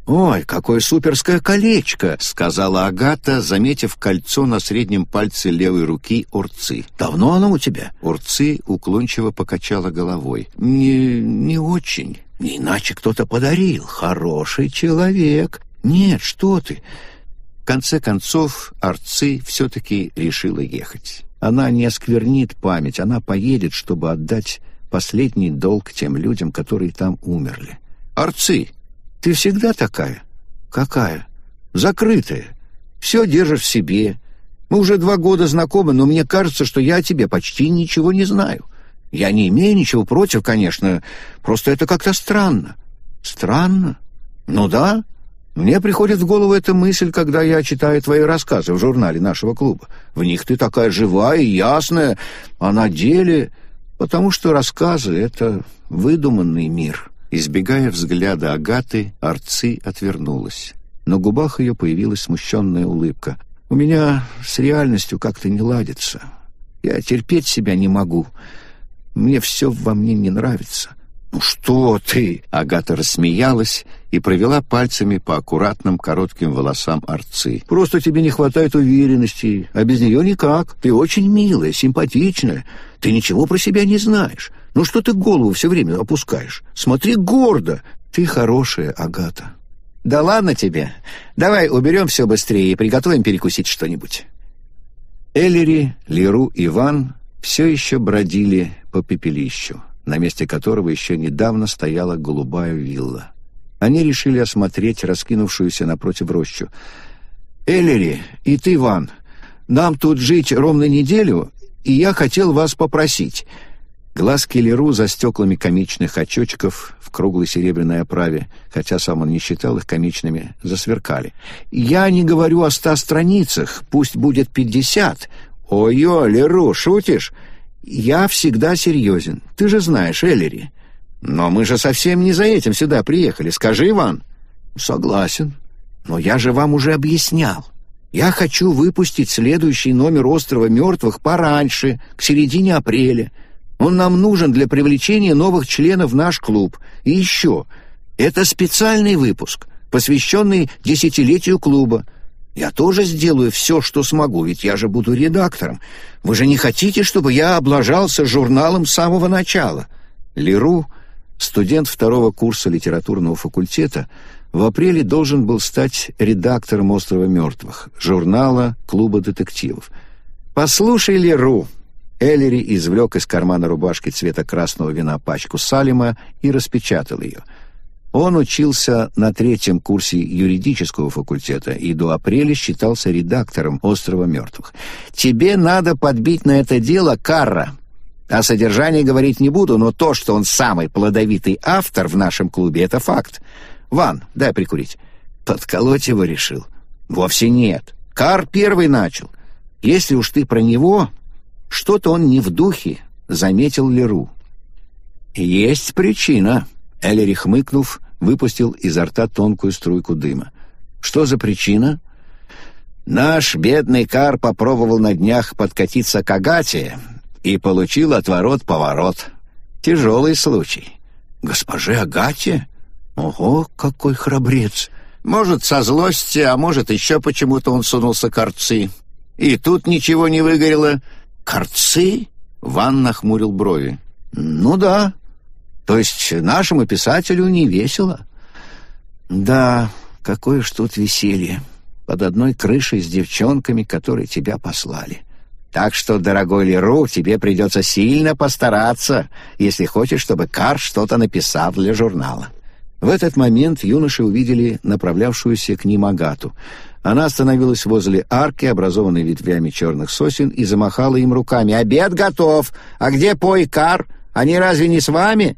A: «Ой, какое суперское колечко!» — сказала Агата, заметив кольцо на среднем пальце левой руки Урцы. «Давно оно у тебя?» Урцы уклончиво покачала головой. «Не... не очень. Иначе кто-то подарил. Хороший человек. Нет, что ты!» В конце концов, Арцы все-таки решила ехать. Она не осквернит память, она поедет, чтобы отдать последний долг тем людям, которые там умерли. «Арцы!» Ты всегда такая? Какая? Закрытая. Все держишь в себе. Мы уже два года знакомы, но мне кажется, что я о тебе почти ничего не знаю. Я не имею ничего против, конечно, просто это как-то странно. Странно? Ну да. Мне приходит в голову эта мысль, когда я читаю твои рассказы в журнале нашего клуба. В них ты такая живая и ясная, а на деле... Потому что рассказы — это выдуманный мир». Избегая взгляда Агаты, Арци отвернулась. На губах ее появилась смущенная улыбка. «У меня с реальностью как-то не ладится. Я терпеть себя не могу. Мне все во мне не нравится». «Ну что ты?» — Агата рассмеялась и провела пальцами по аккуратным коротким волосам Арцы. «Просто тебе не хватает уверенности, а без нее никак. Ты очень милая, симпатичная. Ты ничего про себя не знаешь. Ну что ты голову все время опускаешь? Смотри гордо. Ты хорошая, Агата. Да ладно тебе. Давай уберем все быстрее и приготовим перекусить что-нибудь. Эллири, Леру и Ван все еще бродили по пепелищу, на месте которого еще недавно стояла голубая вилла. Они решили осмотреть раскинувшуюся напротив рощу. «Эллири, и ты, Ван, нам тут жить ровно неделю, и я хотел вас попросить. Глазки Леру за стеклами комичных очочков в круглой серебряной оправе, хотя сам он не считал их комичными, засверкали. «Я не говорю о ста страницах, пусть будет пятьдесят». «Ой-ой, Леру, шутишь?» «Я всегда серьезен. Ты же знаешь, Эллери». «Но мы же совсем не за этим сюда приехали. Скажи, Иван». «Согласен. Но я же вам уже объяснял. Я хочу выпустить следующий номер «Острова мертвых» пораньше, к середине апреля». Он нам нужен для привлечения новых членов в наш клуб. И еще, это специальный выпуск, посвященный десятилетию клуба. Я тоже сделаю все, что смогу, ведь я же буду редактором. Вы же не хотите, чтобы я облажался журналом с самого начала?» Леру, студент второго курса литературного факультета, в апреле должен был стать редактором «Острова мертвых», журнала «Клуба детективов». «Послушай, Леру», Эллери извлек из кармана рубашки цвета красного вина пачку Салима и распечатал ее. Он учился на третьем курсе юридического факультета и до апреля считался редактором «Острова мертвых». «Тебе надо подбить на это дело Карра. О содержании говорить не буду, но то, что он самый плодовитый автор в нашем клубе, это факт. Ван, дай прикурить». Подколоть его решил? Вовсе нет. Кар первый начал. Если уж ты про него, что-то он не в духе, заметил Леру. «Есть причина», — Эллери, хмыкнув, выпустил изо рта тонкую струйку дыма. «Что за причина?» «Наш бедный Кар попробовал на днях подкатиться к Агате и получил отворот-поворот. Тяжелый случай». «Госпоже Агате? Ого, какой храбрец!» «Может, со злости, а может, еще почему-то он сунулся к арцы. И тут ничего не выгорело». «Корцы?» — Ван нахмурил брови. «Ну да. То есть нашему писателю не весело?» «Да, какое ж тут веселье. Под одной крышей с девчонками, которые тебя послали. Так что, дорогой Леру, тебе придется сильно постараться, если хочешь, чтобы Кар что-то написал для журнала». В этот момент юноши увидели направлявшуюся к ним Агату. Она остановилась возле арки, образованной ветвями черных сосен, и замахала им руками. «Обед готов! А где Пойкар? Они разве не с вами?»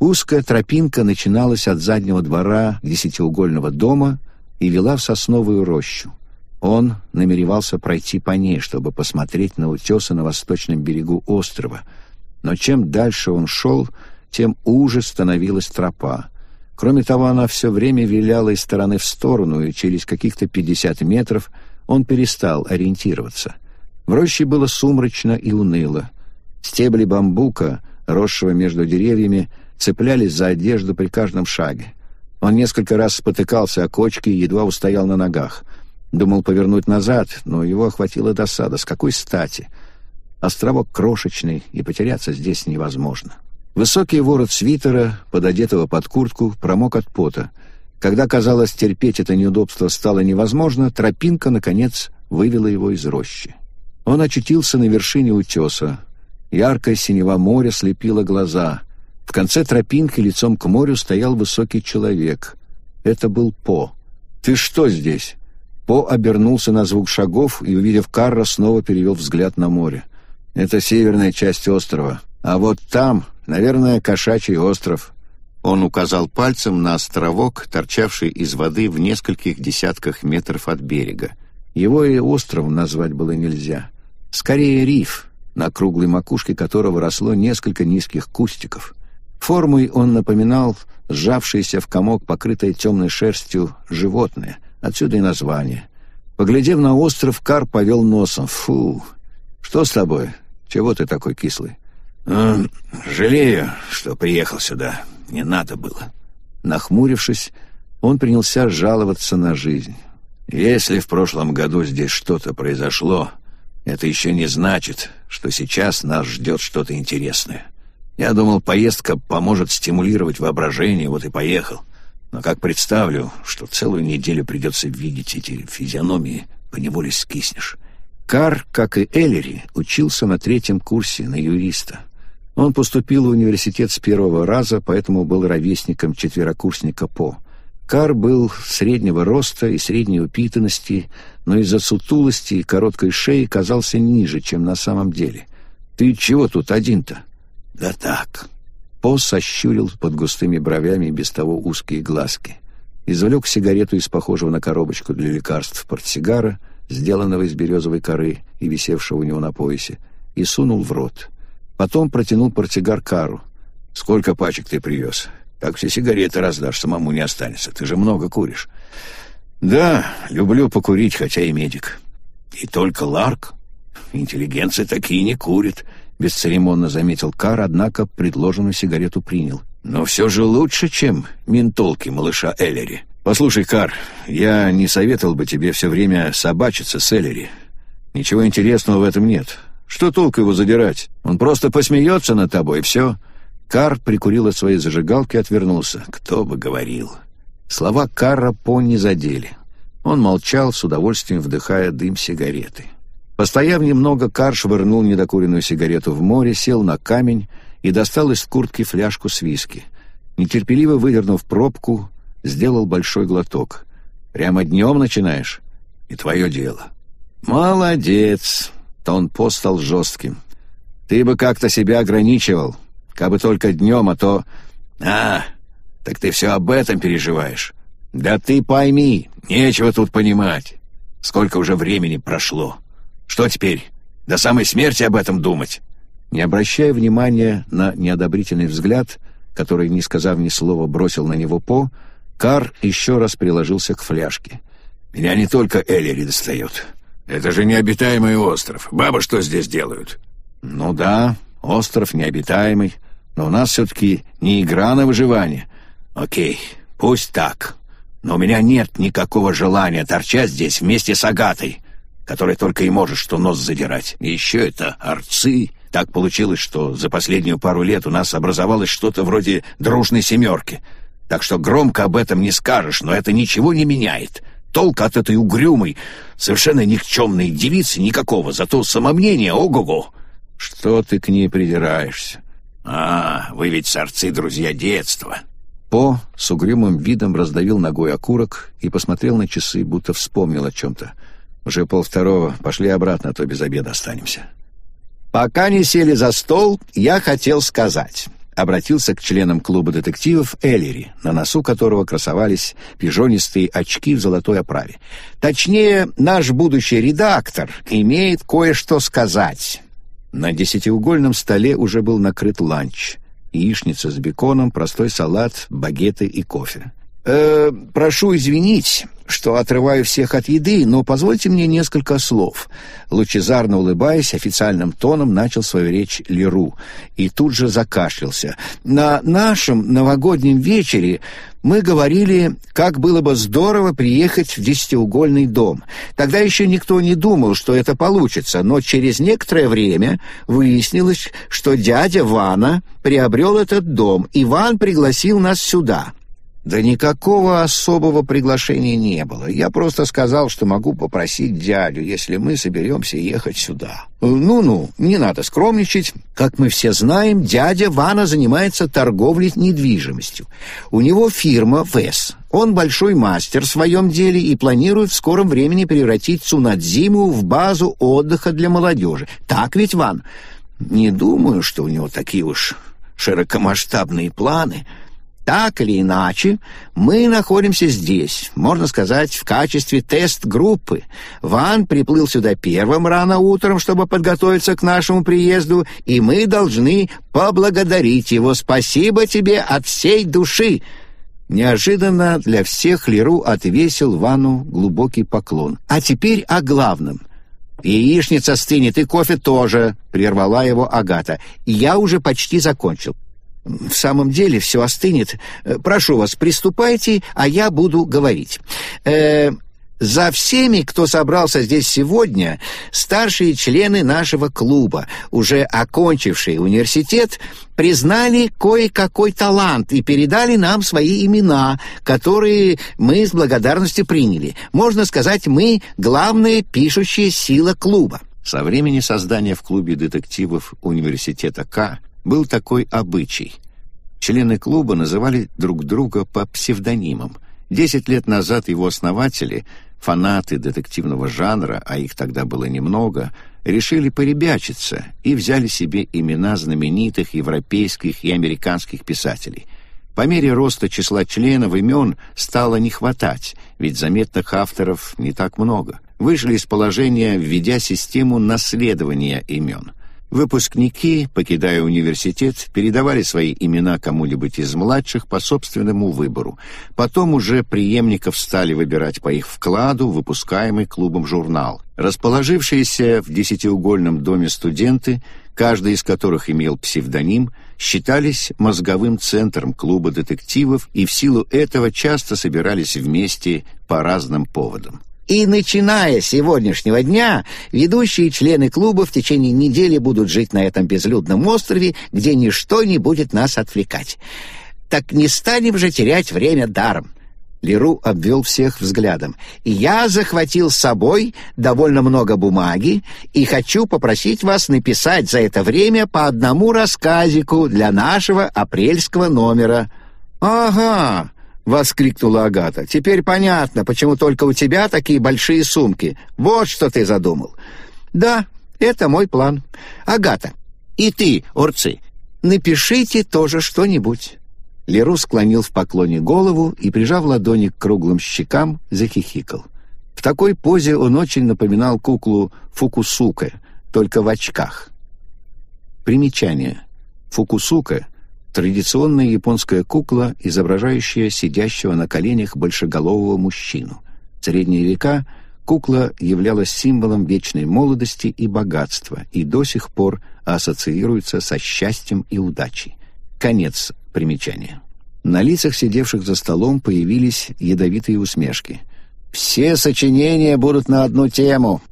A: Узкая тропинка начиналась от заднего двора десятиугольного дома и вела в сосновую рощу. Он намеревался пройти по ней, чтобы посмотреть на утесы на восточном берегу острова. Но чем дальше он шел, тем уже становилась тропа. Кроме того, она все время виляла из стороны в сторону, и через каких-то пятьдесят метров он перестал ориентироваться. В роще было сумрачно и уныло. Стебли бамбука, росшего между деревьями, цеплялись за одежду при каждом шаге. Он несколько раз спотыкался о кочке и едва устоял на ногах. Думал повернуть назад, но его охватила досада. С какой стати? Островок крошечный, и потеряться здесь невозможно. Высокий ворот свитера, пододетого под куртку, промок от пота. Когда, казалось, терпеть это неудобство стало невозможно, тропинка, наконец, вывела его из рощи. Он очутился на вершине утеса. Яркое синева моря слепило глаза — в конце тропинки лицом к морю стоял высокий человек. Это был По. «Ты что здесь?» По обернулся на звук шагов и, увидев Карра, снова перевел взгляд на море. «Это северная часть острова. А вот там, наверное, кошачий остров». Он указал пальцем на островок, торчавший из воды в нескольких десятках метров от берега. Его и островом назвать было нельзя. Скорее риф, на круглой макушке которого росло несколько низких кустиков. Формой он напоминал сжавшееся в комок, покрытое темной шерстью, животное. Отсюда и название. Поглядев на остров, Кар повел носом. «Фу! Что с тобой? Чего ты такой кислый?»
B: «Э, «Жалею, что приехал сюда. Не надо было».
A: Нахмурившись, он принялся жаловаться на жизнь.
B: «Если в прошлом году здесь что-то произошло, это еще не значит, что сейчас нас ждет что-то интересное. Я думал, поездка поможет стимулировать воображение, вот и поехал. Но как представлю, что целую неделю придется видеть эти физиономии, поневоле скиснешь.
A: Кар, как и Эллери, учился на третьем курсе на юриста. Он поступил в университет с первого раза, поэтому был ровесником четверокурсника По. Кар был среднего роста и средней упитанности, но из-за сутулости и короткой шеи казался ниже, чем на самом деле. «Ты чего тут один-то?»
B: «Да так».
A: По сощурил под густыми бровями без того узкие глазки. Извлек сигарету из похожего на коробочку для лекарств портсигара, сделанного из березовой коры и висевшего у него на поясе, и сунул в рот. Потом протянул портсигар Кару.
B: «Сколько пачек ты привез? Так все сигареты раздашь, самому не останется. Ты же много куришь».
A: «Да, люблю покурить, хотя и медик».
B: «И только Ларк? Интеллигенция такие не курит.
A: — бесцеремонно заметил Кар, однако предложенную сигарету принял.
B: «Но все же лучше, чем ментолки малыша Эллери».
A: «Послушай, Кар, я не советовал бы тебе все время собачиться с Эллери. Ничего интересного в этом нет. Что толку его задирать? Он просто посмеется над тобой, и все». Кар прикурил от своей зажигалки и отвернулся. «Кто бы говорил». Слова Карра По не задели. Он молчал, с удовольствием вдыхая дым сигареты. Постояв немного, Кар швырнул недокуренную сигарету в море, сел на камень и достал из куртки фляжку с виски. Нетерпеливо выдернув пробку, сделал большой глоток. «Прямо днем начинаешь? И твое дело». «Молодец!» — тон По стал жестким. «Ты бы как-то себя ограничивал, как бы только днем, а то...»
B: «А, так ты все об этом переживаешь?»
A: «Да ты пойми,
B: нечего тут понимать. Сколько уже времени прошло. Что теперь? До самой смерти об этом думать?»
A: Не обращая внимания на неодобрительный взгляд, который, не сказав ни слова, бросил на него По, Кар еще раз приложился к фляжке.
B: «Меня не только Эллири достает. Это же необитаемый остров. Баба что здесь делают?»
A: «Ну да, остров необитаемый, но у нас все-таки не игра на выживание».
B: «Окей, пусть так. Но у меня нет никакого желания торчать здесь вместе с Агатой который только и может что нос задирать. И еще это арцы. Так получилось, что за последнюю пару лет у нас образовалось что-то вроде дружной семерки. Так что громко об этом не скажешь, но это ничего не меняет. Толк от этой угрюмой, совершенно никчемной девицы никакого, зато самомнение ого-го.
A: Что ты к ней придираешься?
B: А, вы ведь сорцы друзья детства.
A: По с угрюмым видом раздавил ногой окурок и посмотрел на часы, будто вспомнил о чем-то. Уже полвторого. Пошли обратно, а то без обеда останемся. Пока не сели за стол, я хотел сказать. Обратился к членам клуба детективов Эллири, на носу которого красовались пижонистые очки в золотой оправе. Точнее, наш будущий редактор имеет кое-что сказать. На десятиугольном столе уже был накрыт ланч. Яичница с беконом, простой салат, багеты и кофе. «Э, «Прошу извинить, что отрываю всех от еды, но позвольте мне несколько слов». Лучезарно улыбаясь, официальным тоном начал свою речь Леру и тут же закашлялся. «На нашем новогоднем вечере мы говорили, как было бы здорово приехать в десятиугольный дом. Тогда еще никто не думал, что это получится, но через некоторое время выяснилось, что дядя Вана приобрел этот дом, и Ван пригласил нас сюда. Да никакого особого приглашения не было. Я просто сказал, что могу попросить дядю, если мы соберемся ехать сюда. Ну-ну, не надо скромничать. Как мы все знаем, дядя Вана занимается торговлей недвижимостью. У него фирма ВЭС. Он большой мастер в своем деле и планирует в скором времени превратить Цунадзиму в базу отдыха для молодежи. Так ведь, Ван? Не думаю, что у него такие уж широкомасштабные планы — так или иначе, мы находимся здесь, можно сказать, в качестве тест-группы. Ван приплыл сюда первым рано утром, чтобы подготовиться к нашему приезду, и мы должны поблагодарить его. Спасибо тебе от всей души!» Неожиданно для всех Леру отвесил Вану глубокий поклон. «А теперь о главном». «Яичница стынет, и кофе тоже», — прервала его Агата. «Я уже почти закончил. В самом деле все остынет. Э, прошу вас, приступайте, а я буду говорить. Э, за всеми, кто собрался здесь сегодня, старшие члены нашего клуба, уже окончившие университет, признали кое-какой талант и передали нам свои имена, которые мы с благодарностью приняли. Можно сказать, мы — главная пишущая сила клуба.
B: Со времени создания в клубе детективов университета К был такой обычай. Члены клуба называли друг друга по псевдонимам. Десять лет назад его основатели, фанаты детективного жанра, а их тогда было немного, решили поребячиться и взяли себе имена знаменитых европейских и американских писателей. По мере роста числа членов имен стало не хватать, ведь заметных авторов не так много. Вышли из положения, введя систему наследования имен – Выпускники, покидая университет, передавали свои имена кому-нибудь из младших по собственному выбору. Потом уже преемников стали выбирать по их вкладу выпускаемый клубом журнал. Расположившиеся в десятиугольном доме студенты, каждый из которых имел псевдоним, считались мозговым центром клуба детективов и в силу этого часто собирались вместе по разным поводам.
A: И начиная с сегодняшнего дня, ведущие члены клуба в течение недели будут жить на этом безлюдном острове, где ничто не будет нас отвлекать. Так не станем же терять время даром. Леру обвел всех взглядом. «Я захватил с собой довольно много бумаги и хочу попросить вас написать за это время по одному рассказику для нашего апрельского номера». «Ага, — воскликнула Агата. «Теперь понятно, почему только у тебя такие большие сумки. Вот что ты задумал». «Да, это мой план. Агата, и ты, Орцы, напишите тоже что-нибудь». Леру склонил в поклоне голову и, прижав ладони к круглым щекам, захихикал. В такой позе он очень напоминал куклу Фукусука, только в очках. Примечание. Фукусука Традиционная японская кукла, изображающая сидящего на коленях большеголового мужчину. В средние века кукла являлась символом вечной молодости и богатства и до сих пор ассоциируется со счастьем и удачей. Конец примечания. На лицах сидевших за столом появились ядовитые усмешки. «Все сочинения будут на одну тему.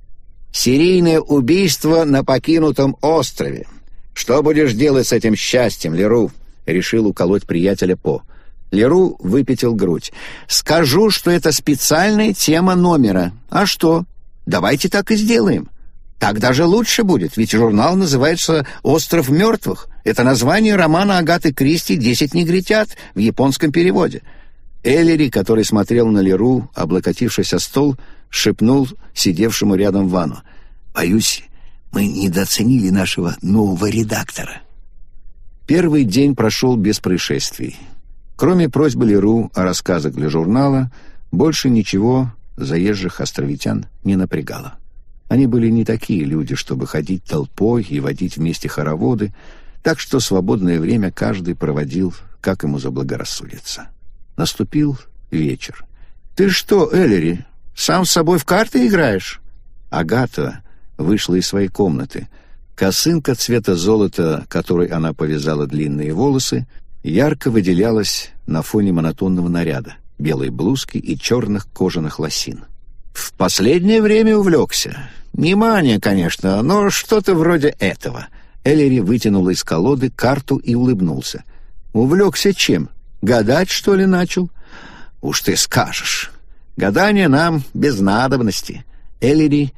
A: Серийное убийство на покинутом острове. Что будешь делать с этим счастьем, Леру?» Решил уколоть приятеля По. Леру выпятил грудь. «Скажу, что это специальная тема номера. А что? Давайте так и сделаем. Так даже лучше будет, ведь журнал называется «Остров мертвых». Это название романа Агаты Кристи «Десять негритят» в японском переводе. Эллири, который смотрел на Леру, облокотившись о стол, шепнул сидевшему рядом Вану. «Боюсь, мы недооценили нашего нового редактора». Первый день прошел без происшествий. Кроме просьбы Леру о рассказах для журнала, больше ничего заезжих островитян не напрягало. Они были не такие люди, чтобы ходить толпой и водить вместе хороводы, так что свободное время каждый проводил, как ему заблагорассудится. Наступил вечер. «Ты что, Эллери, сам с собой в карты играешь?» Агата вышла из своей комнаты — Косынка цвета золота, которой она повязала длинные волосы, ярко выделялась на фоне монотонного наряда, белой блузки и черных кожаных лосин. «В последнее время увлекся. Внимание, конечно, но что-то вроде этого». Эллири вытянула из колоды карту и улыбнулся. «Увлекся чем? Гадать, что ли, начал?» «Уж ты скажешь. Гадание нам без надобности». Эллири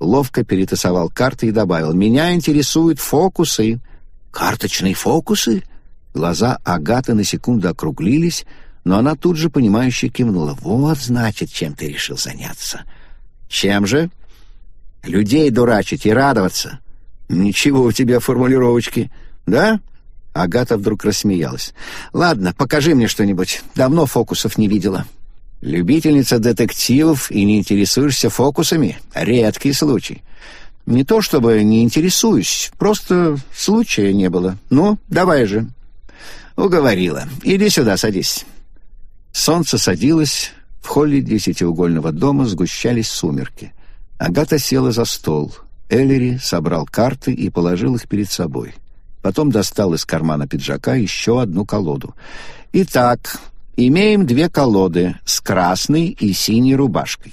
A: ловко перетасовал карты и добавил, «Меня интересуют фокусы». «Карточные фокусы?» Глаза Агаты на секунду округлились, но она тут же, понимающе кивнула. «Вот, значит, чем ты решил заняться». «Чем же?» «Людей дурачить и радоваться». «Ничего у тебя формулировочки». «Да?» Агата вдруг рассмеялась. «Ладно, покажи мне что-нибудь. Давно фокусов не видела». «Любительница детективов и не интересуешься фокусами? Редкий случай». «Не то чтобы не интересуюсь, просто случая не было. Ну, давай же». «Уговорила. Иди сюда, садись». Солнце садилось, в холле десятиугольного дома сгущались сумерки. Агата села за стол. Эллери собрал карты и положил их перед собой. Потом достал из кармана пиджака еще одну колоду. «Итак, имеем две колоды с красной и синей рубашкой.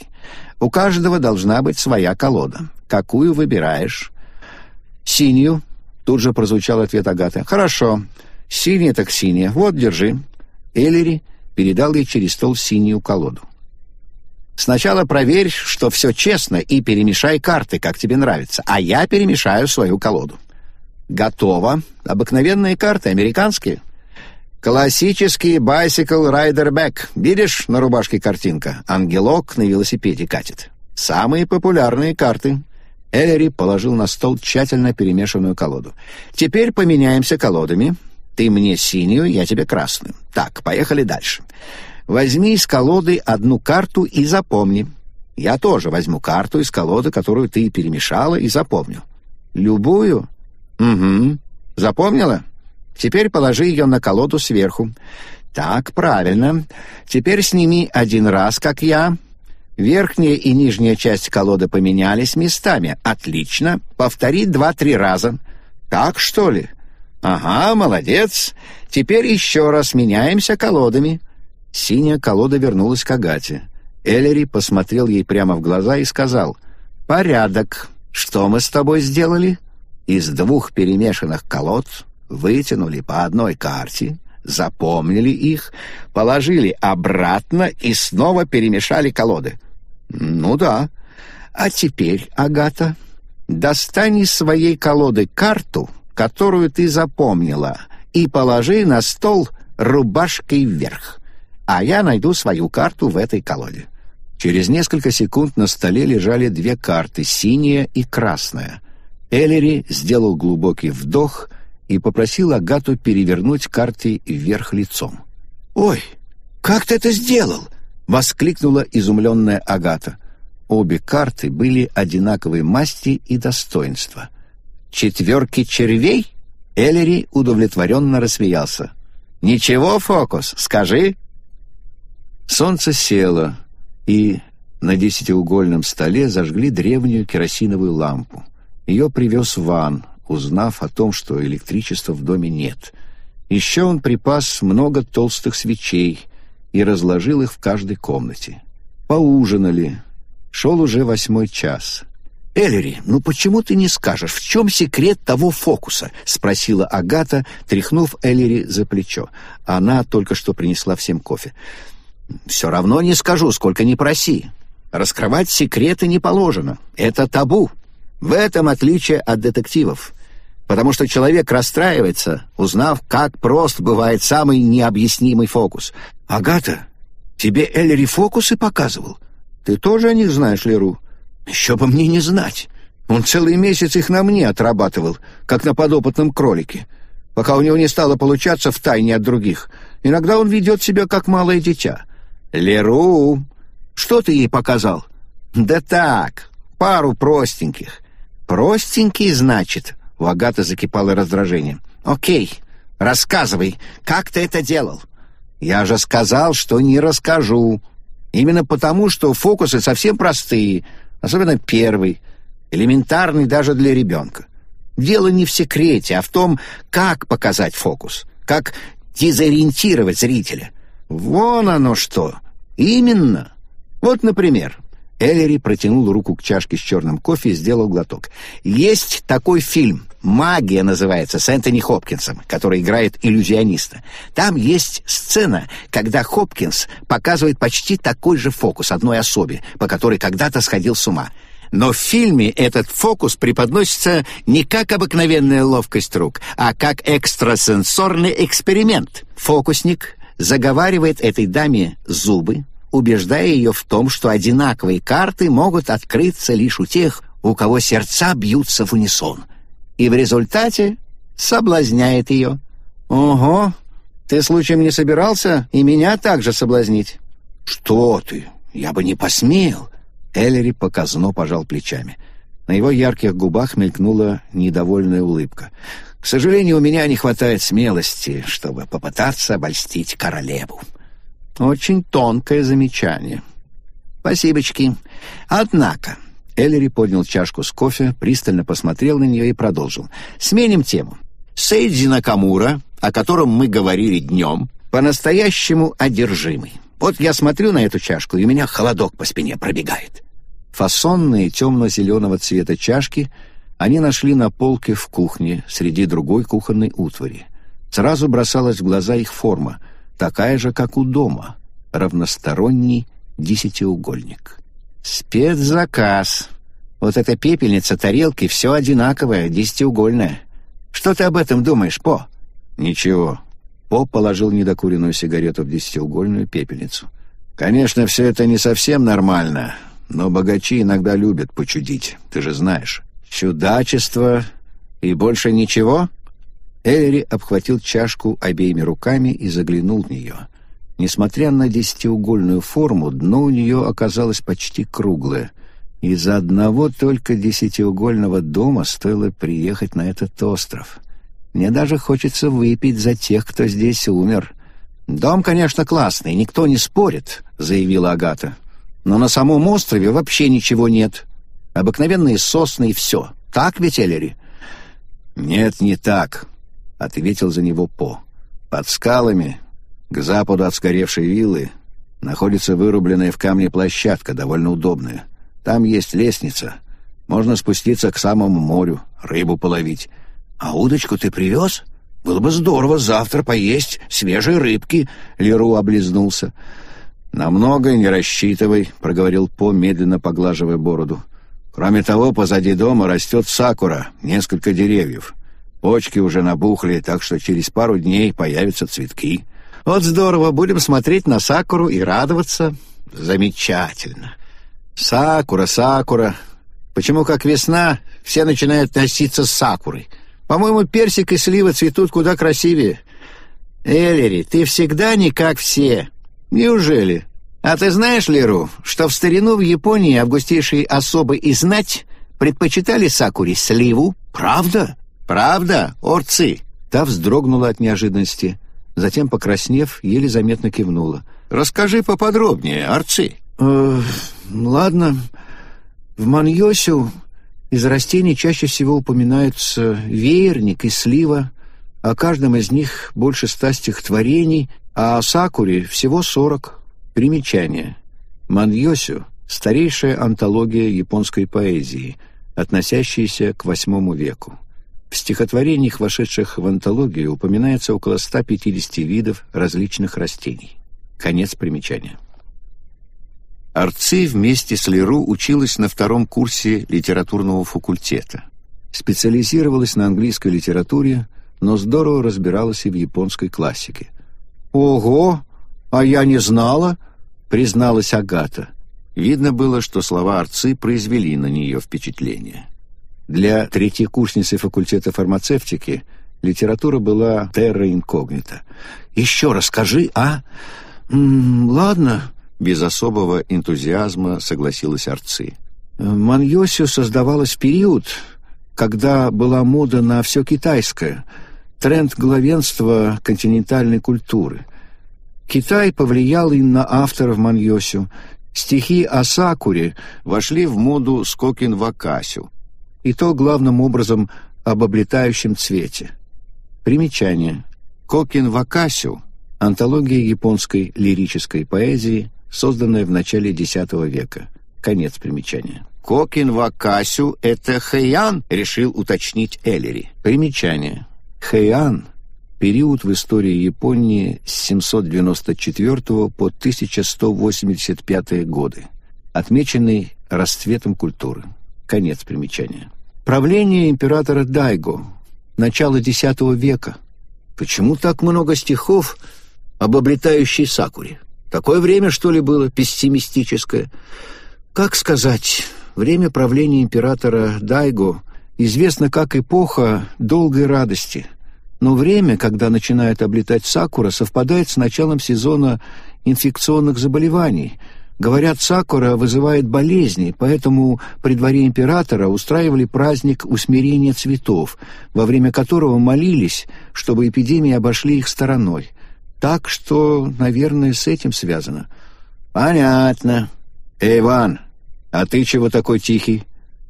A: У каждого должна быть своя колода. Какую выбираешь?» «Синюю», — тут же прозвучал ответ Агаты. «Хорошо. Синяя так синяя. Вот, держи». Эллери передал ей через стол синюю колоду. «Сначала проверь, что все честно, и перемешай карты, как тебе нравится, а я перемешаю свою колоду». «Готово. Обыкновенные карты, американские». «Классический Rider Back. Видишь, на рубашке картинка? Ангелок на велосипеде катит. Самые популярные карты». Эллери положил на стол тщательно перемешанную колоду. «Теперь поменяемся колодами. Ты мне синюю, я тебе красную. Так, поехали дальше. Возьми из колоды одну карту и запомни. Я тоже возьму карту из колоды, которую ты перемешала, и запомню. Любую? Угу. Запомнила? Теперь положи ее на колоду сверху. Так, правильно. Теперь сними один раз, как я. Верхняя и нижняя часть колоды поменялись местами. Отлично. Повтори два-три раза. Так, что ли? «Ага, молодец. Теперь еще раз меняемся колодами». Синяя колода вернулась к Агате. Эллери посмотрел ей прямо в глаза и сказал, «Порядок. Что мы с тобой сделали?» Из двух перемешанных колод вытянули по одной карте, запомнили их, положили обратно и снова перемешали колоды. «Ну да. А теперь, Агата, достань из своей колоды карту которую ты запомнила, и положи на стол рубашкой вверх, а я найду свою карту в этой колоде». Через несколько секунд на столе лежали две карты, синяя и красная. Эллери сделал глубокий вдох и попросил Агату перевернуть карты вверх лицом. «Ой, как ты это сделал?» — воскликнула изумленная Агата. Обе карты были одинаковой масти и достоинства четверки червей?» Эллери удовлетворенно рассмеялся. «Ничего, Фокус, скажи». Солнце село, и на десятиугольном столе зажгли древнюю керосиновую лампу. Ее привез Ван, узнав о том, что электричества в доме нет. Еще он припас много толстых свечей и разложил их в каждой комнате. Поужинали. Шел уже восьмой час. «Эллери, ну почему ты не скажешь, в чем секрет того фокуса?» — спросила Агата, тряхнув Эллери за плечо. Она только что принесла всем кофе. «Все равно не скажу, сколько ни проси. Раскрывать секреты не положено. Это табу. В этом отличие от детективов. Потому что человек расстраивается, узнав, как прост бывает самый необъяснимый фокус. «Агата, тебе Эллери фокусы показывал? Ты тоже о них знаешь, Леру?» Еще бы мне не знать. Он целый месяц их на мне отрабатывал, как на подопытном кролике, пока у него не стало получаться в тайне от других. Иногда он ведет себя как малое дитя. Леру, что ты ей показал? Да так, пару простеньких. Простенький, значит? У Агаты закипало раздражение. Окей, рассказывай, как ты это делал? Я же сказал, что не расскажу. Именно потому, что фокусы совсем простые — особенно первый, элементарный даже для ребенка. Дело не в секрете, а в том, как показать фокус, как
B: дезориентировать зрителя.
A: Вон оно что! Именно! Вот, например, Эллери протянул руку к чашке с черным кофе и сделал глоток. «Есть такой фильм «Магия» называется, с Энтони Хопкинсом, который играет иллюзиониста. Там есть сцена, когда Хопкинс показывает почти такой же фокус одной особе, по которой когда-то сходил с ума. Но в фильме этот фокус преподносится не как обыкновенная ловкость рук, а как экстрасенсорный эксперимент. Фокусник заговаривает этой даме зубы, убеждая ее в том, что одинаковые карты могут открыться лишь у тех, у кого сердца бьются в унисон. И в результате соблазняет ее. «Ого! Ты случаем не собирался и меня также соблазнить?»
B: «Что ты? Я бы не посмел!» Эллери показно пожал плечами. На его ярких губах мелькнула недовольная улыбка. «К сожалению, у меня не хватает смелости, чтобы попытаться обольстить королеву».
A: Очень тонкое замечание. Спасибочки. Однако... Эллери поднял чашку с кофе, пристально посмотрел на нее и продолжил. «Сменим тему. Сейдзи Накамура, о котором мы говорили днем, по-настоящему одержимый. Вот я смотрю на эту чашку, и у меня холодок по спине пробегает». Фасонные темно-зеленого цвета чашки они нашли на полке в кухне среди другой кухонной утвари. Сразу бросалась в глаза их форма — такая же, как у дома, равносторонний десятиугольник. Спецзаказ. Вот эта пепельница, тарелки, все одинаковое, десятиугольное. Что ты об этом думаешь, По?
B: Ничего. По положил недокуренную сигарету в десятиугольную пепельницу. Конечно, все это не совсем нормально, но богачи иногда любят почудить, ты же знаешь.
A: Чудачество и больше ничего? Эллери обхватил чашку обеими руками и заглянул в нее. Несмотря на десятиугольную форму, дно у нее оказалось почти круглое. Из-за одного только десятиугольного дома стоило приехать на этот остров. Мне даже хочется выпить за тех, кто здесь умер. «Дом, конечно, классный, никто не спорит», — заявила Агата. «Но на самом острове вообще ничего нет. Обыкновенные сосны и все. Так ведь, Эллери?»
B: «Нет, не так», — ответил за него По. «Под скалами, к западу от сгоревшей виллы, находится вырубленная в камне площадка, довольно удобная. Там есть лестница. Можно спуститься к самому морю, рыбу половить.
A: А удочку ты привез? Было бы здорово завтра поесть свежей рыбки», — Леру облизнулся.
B: «На многое не рассчитывай», — проговорил По, медленно поглаживая бороду. «Кроме того, позади дома растет сакура, несколько деревьев. Почки уже набухли, так что через пару дней появятся цветки.
A: Вот здорово, будем смотреть на сакуру и радоваться. Замечательно. Сакура, сакура. Почему, как весна, все начинают носиться с сакурой? По-моему, персик и слива цветут куда красивее. Эллери, ты всегда не как все. Неужели? А ты знаешь, Леру, что в старину в Японии августейшие особы и знать предпочитали сакуре сливу? Правда? «Правда, орцы?» Та вздрогнула от неожиданности. Затем, покраснев, еле заметно кивнула. «Расскажи поподробнее, орцы». «Э, «Ладно. В Маньосю из растений чаще всего упоминаются веерник и слива. О каждом из них больше ста стихотворений, а о сакуре всего сорок. Примечание. Маньосю — старейшая антология японской поэзии, относящаяся к восьмому веку. В стихотворениях, вошедших в антологию, упоминается около 150 видов различных растений. Конец примечания. Арци вместе с Леру училась на втором курсе литературного факультета. Специализировалась на английской литературе, но здорово разбиралась и в японской классике. «Ого! А я не знала!» — призналась Агата. Видно было, что слова Арцы произвели на нее впечатление. Для третьекурсницы факультета фармацевтики литература была терра инкогнита. «Еще расскажи, а?» М -м, «Ладно», — без особого энтузиазма согласилась Арцы. «Маньосю создавалась период, когда была мода на все китайское, тренд главенства континентальной культуры. Китай повлиял и на авторов Маньосю. Стихи о Сакуре вошли в моду Скокин Вакасю, и то главным образом об облетающем цвете. Примечание. Кокин Вакасю — антология японской лирической поэзии, созданная в начале X века. Конец примечания. «Кокин Вакасю — это Хэйан», — решил уточнить Эллери. Примечание. Хэйан — период в истории Японии с 794 по 1185 годы, отмеченный расцветом культуры. Конец примечания. Правление императора Дайго. Начало X века. Почему так много стихов об облетающей сакуре? Такое время, что ли, было пессимистическое? Как сказать, время правления императора Дайго известно как эпоха долгой радости. Но время, когда начинает облетать сакура, совпадает с началом сезона инфекционных заболеваний – Говорят, сакура вызывает болезни, поэтому при дворе императора устраивали праздник усмирения цветов, во время которого молились, чтобы эпидемии обошли их стороной. Так что, наверное, с этим связано. «Понятно. Эй, Ван, а ты чего такой тихий?»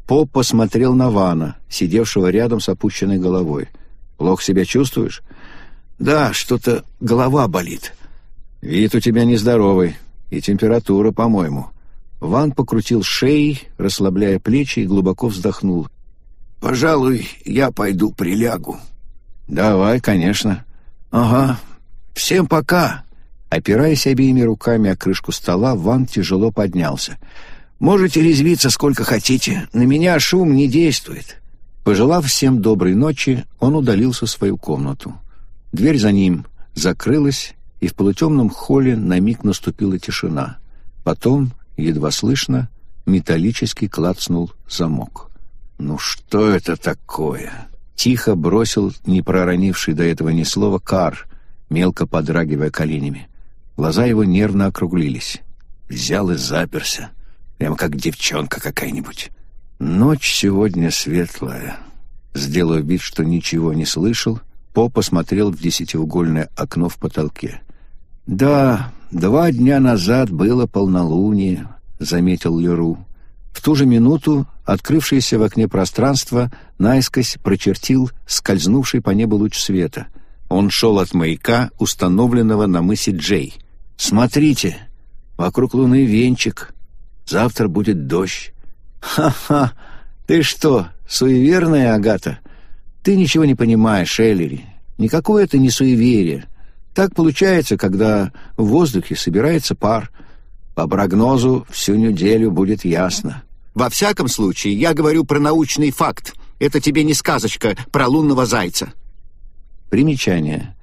A: Поп посмотрел на Вана, сидевшего рядом с опущенной головой. «Плохо себя чувствуешь?» «Да, что-то голова болит». «Вид у тебя нездоровый и температура, по-моему». Ван покрутил шеей, расслабляя плечи и глубоко вздохнул. «Пожалуй, я пойду прилягу». «Давай, конечно». «Ага. Всем пока». Опираясь обеими руками о крышку стола, Ван тяжело поднялся. «Можете резвиться сколько хотите. На меня шум не действует». Пожелав всем доброй ночи, он удалился в свою комнату. Дверь за ним закрылась, и в полутемном холле на миг наступила тишина. Потом, едва слышно, металлически клацнул замок. «Ну что это такое?» Тихо бросил, не проронивший до этого ни слова, Кар, мелко подрагивая коленями. Глаза его нервно округлились. Взял и заперся, прямо как девчонка какая-нибудь. Ночь сегодня светлая. Сделав вид, что ничего не слышал, По посмотрел в десятиугольное окно в потолке. «Да, два дня назад было полнолуние», — заметил Леру. В ту же минуту открывшееся в окне пространство наискось прочертил скользнувший по небу луч света. Он шел от маяка, установленного на мысе Джей. «Смотрите, вокруг луны венчик. Завтра будет дождь». «Ха-ха! Ты что, суеверная, Агата? Ты ничего не понимаешь, Эллири. Никакое это не суеверие. Так получается, когда в воздухе собирается пар. По прогнозу всю неделю будет ясно. Во всяком случае, я говорю про научный факт. Это тебе не сказочка про лунного зайца. Примечание.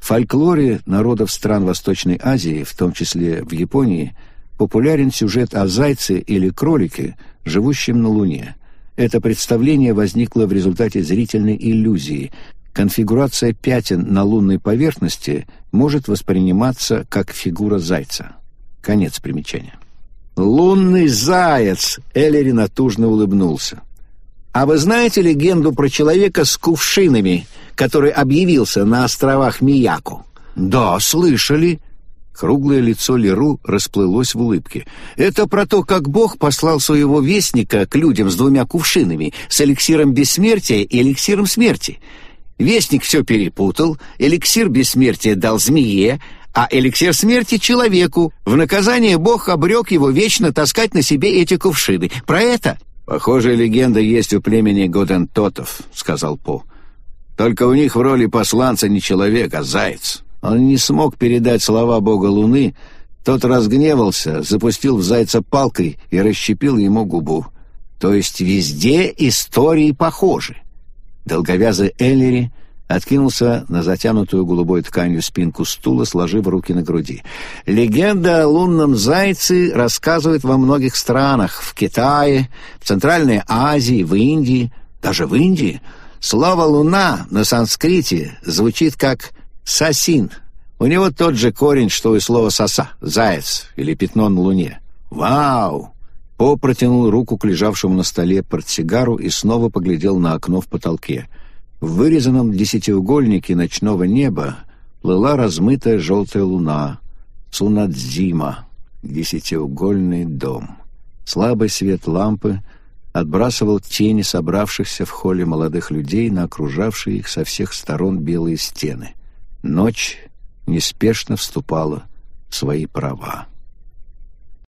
A: В фольклоре народов стран Восточной Азии, в том числе в Японии, популярен сюжет о зайце или кролике, живущем на Луне. Это представление возникло в результате зрительной иллюзии, конфигурация пятен на лунной поверхности может восприниматься как фигура зайца. Конец примечания. «Лунный заяц!» — Эллери натужно улыбнулся. «А вы знаете легенду про человека с кувшинами, который объявился на островах Мияку?» «Да, слышали». Круглое лицо Леру расплылось в улыбке. «Это про то, как Бог послал своего вестника к людям с двумя кувшинами, с эликсиром бессмертия и эликсиром смерти. Вестник все перепутал, эликсир бессмертия дал змее, а эликсир смерти — человеку. В наказание Бог обрек его вечно таскать на себе эти кувшины. Про это... «Похожая легенда есть у племени Годентотов», — сказал По. «Только у них в роли посланца не человек, а заяц. Он не смог передать слова бога Луны, тот разгневался, запустил в зайца палкой и расщепил ему губу. То есть везде истории похожи. Долговязый Эллери откинулся на затянутую голубой тканью спинку стула, сложив руки на груди. Легенда о лунном зайце рассказывает во многих странах, в Китае, в Центральной Азии, в Индии, даже в Индии. Слово «луна» на санскрите звучит как «сасин». У него тот же корень, что и слово «соса» — «заяц» или «пятно на луне». «Вау!» По протянул руку к лежавшему на столе портсигару и снова поглядел на окно в потолке. В вырезанном десятиугольнике ночного неба плыла размытая желтая луна. Сунадзима, десятиугольный дом. Слабый свет лампы отбрасывал тени собравшихся в холле молодых людей на окружавшие их со всех сторон белые стены. Ночь неспешно вступала в свои права.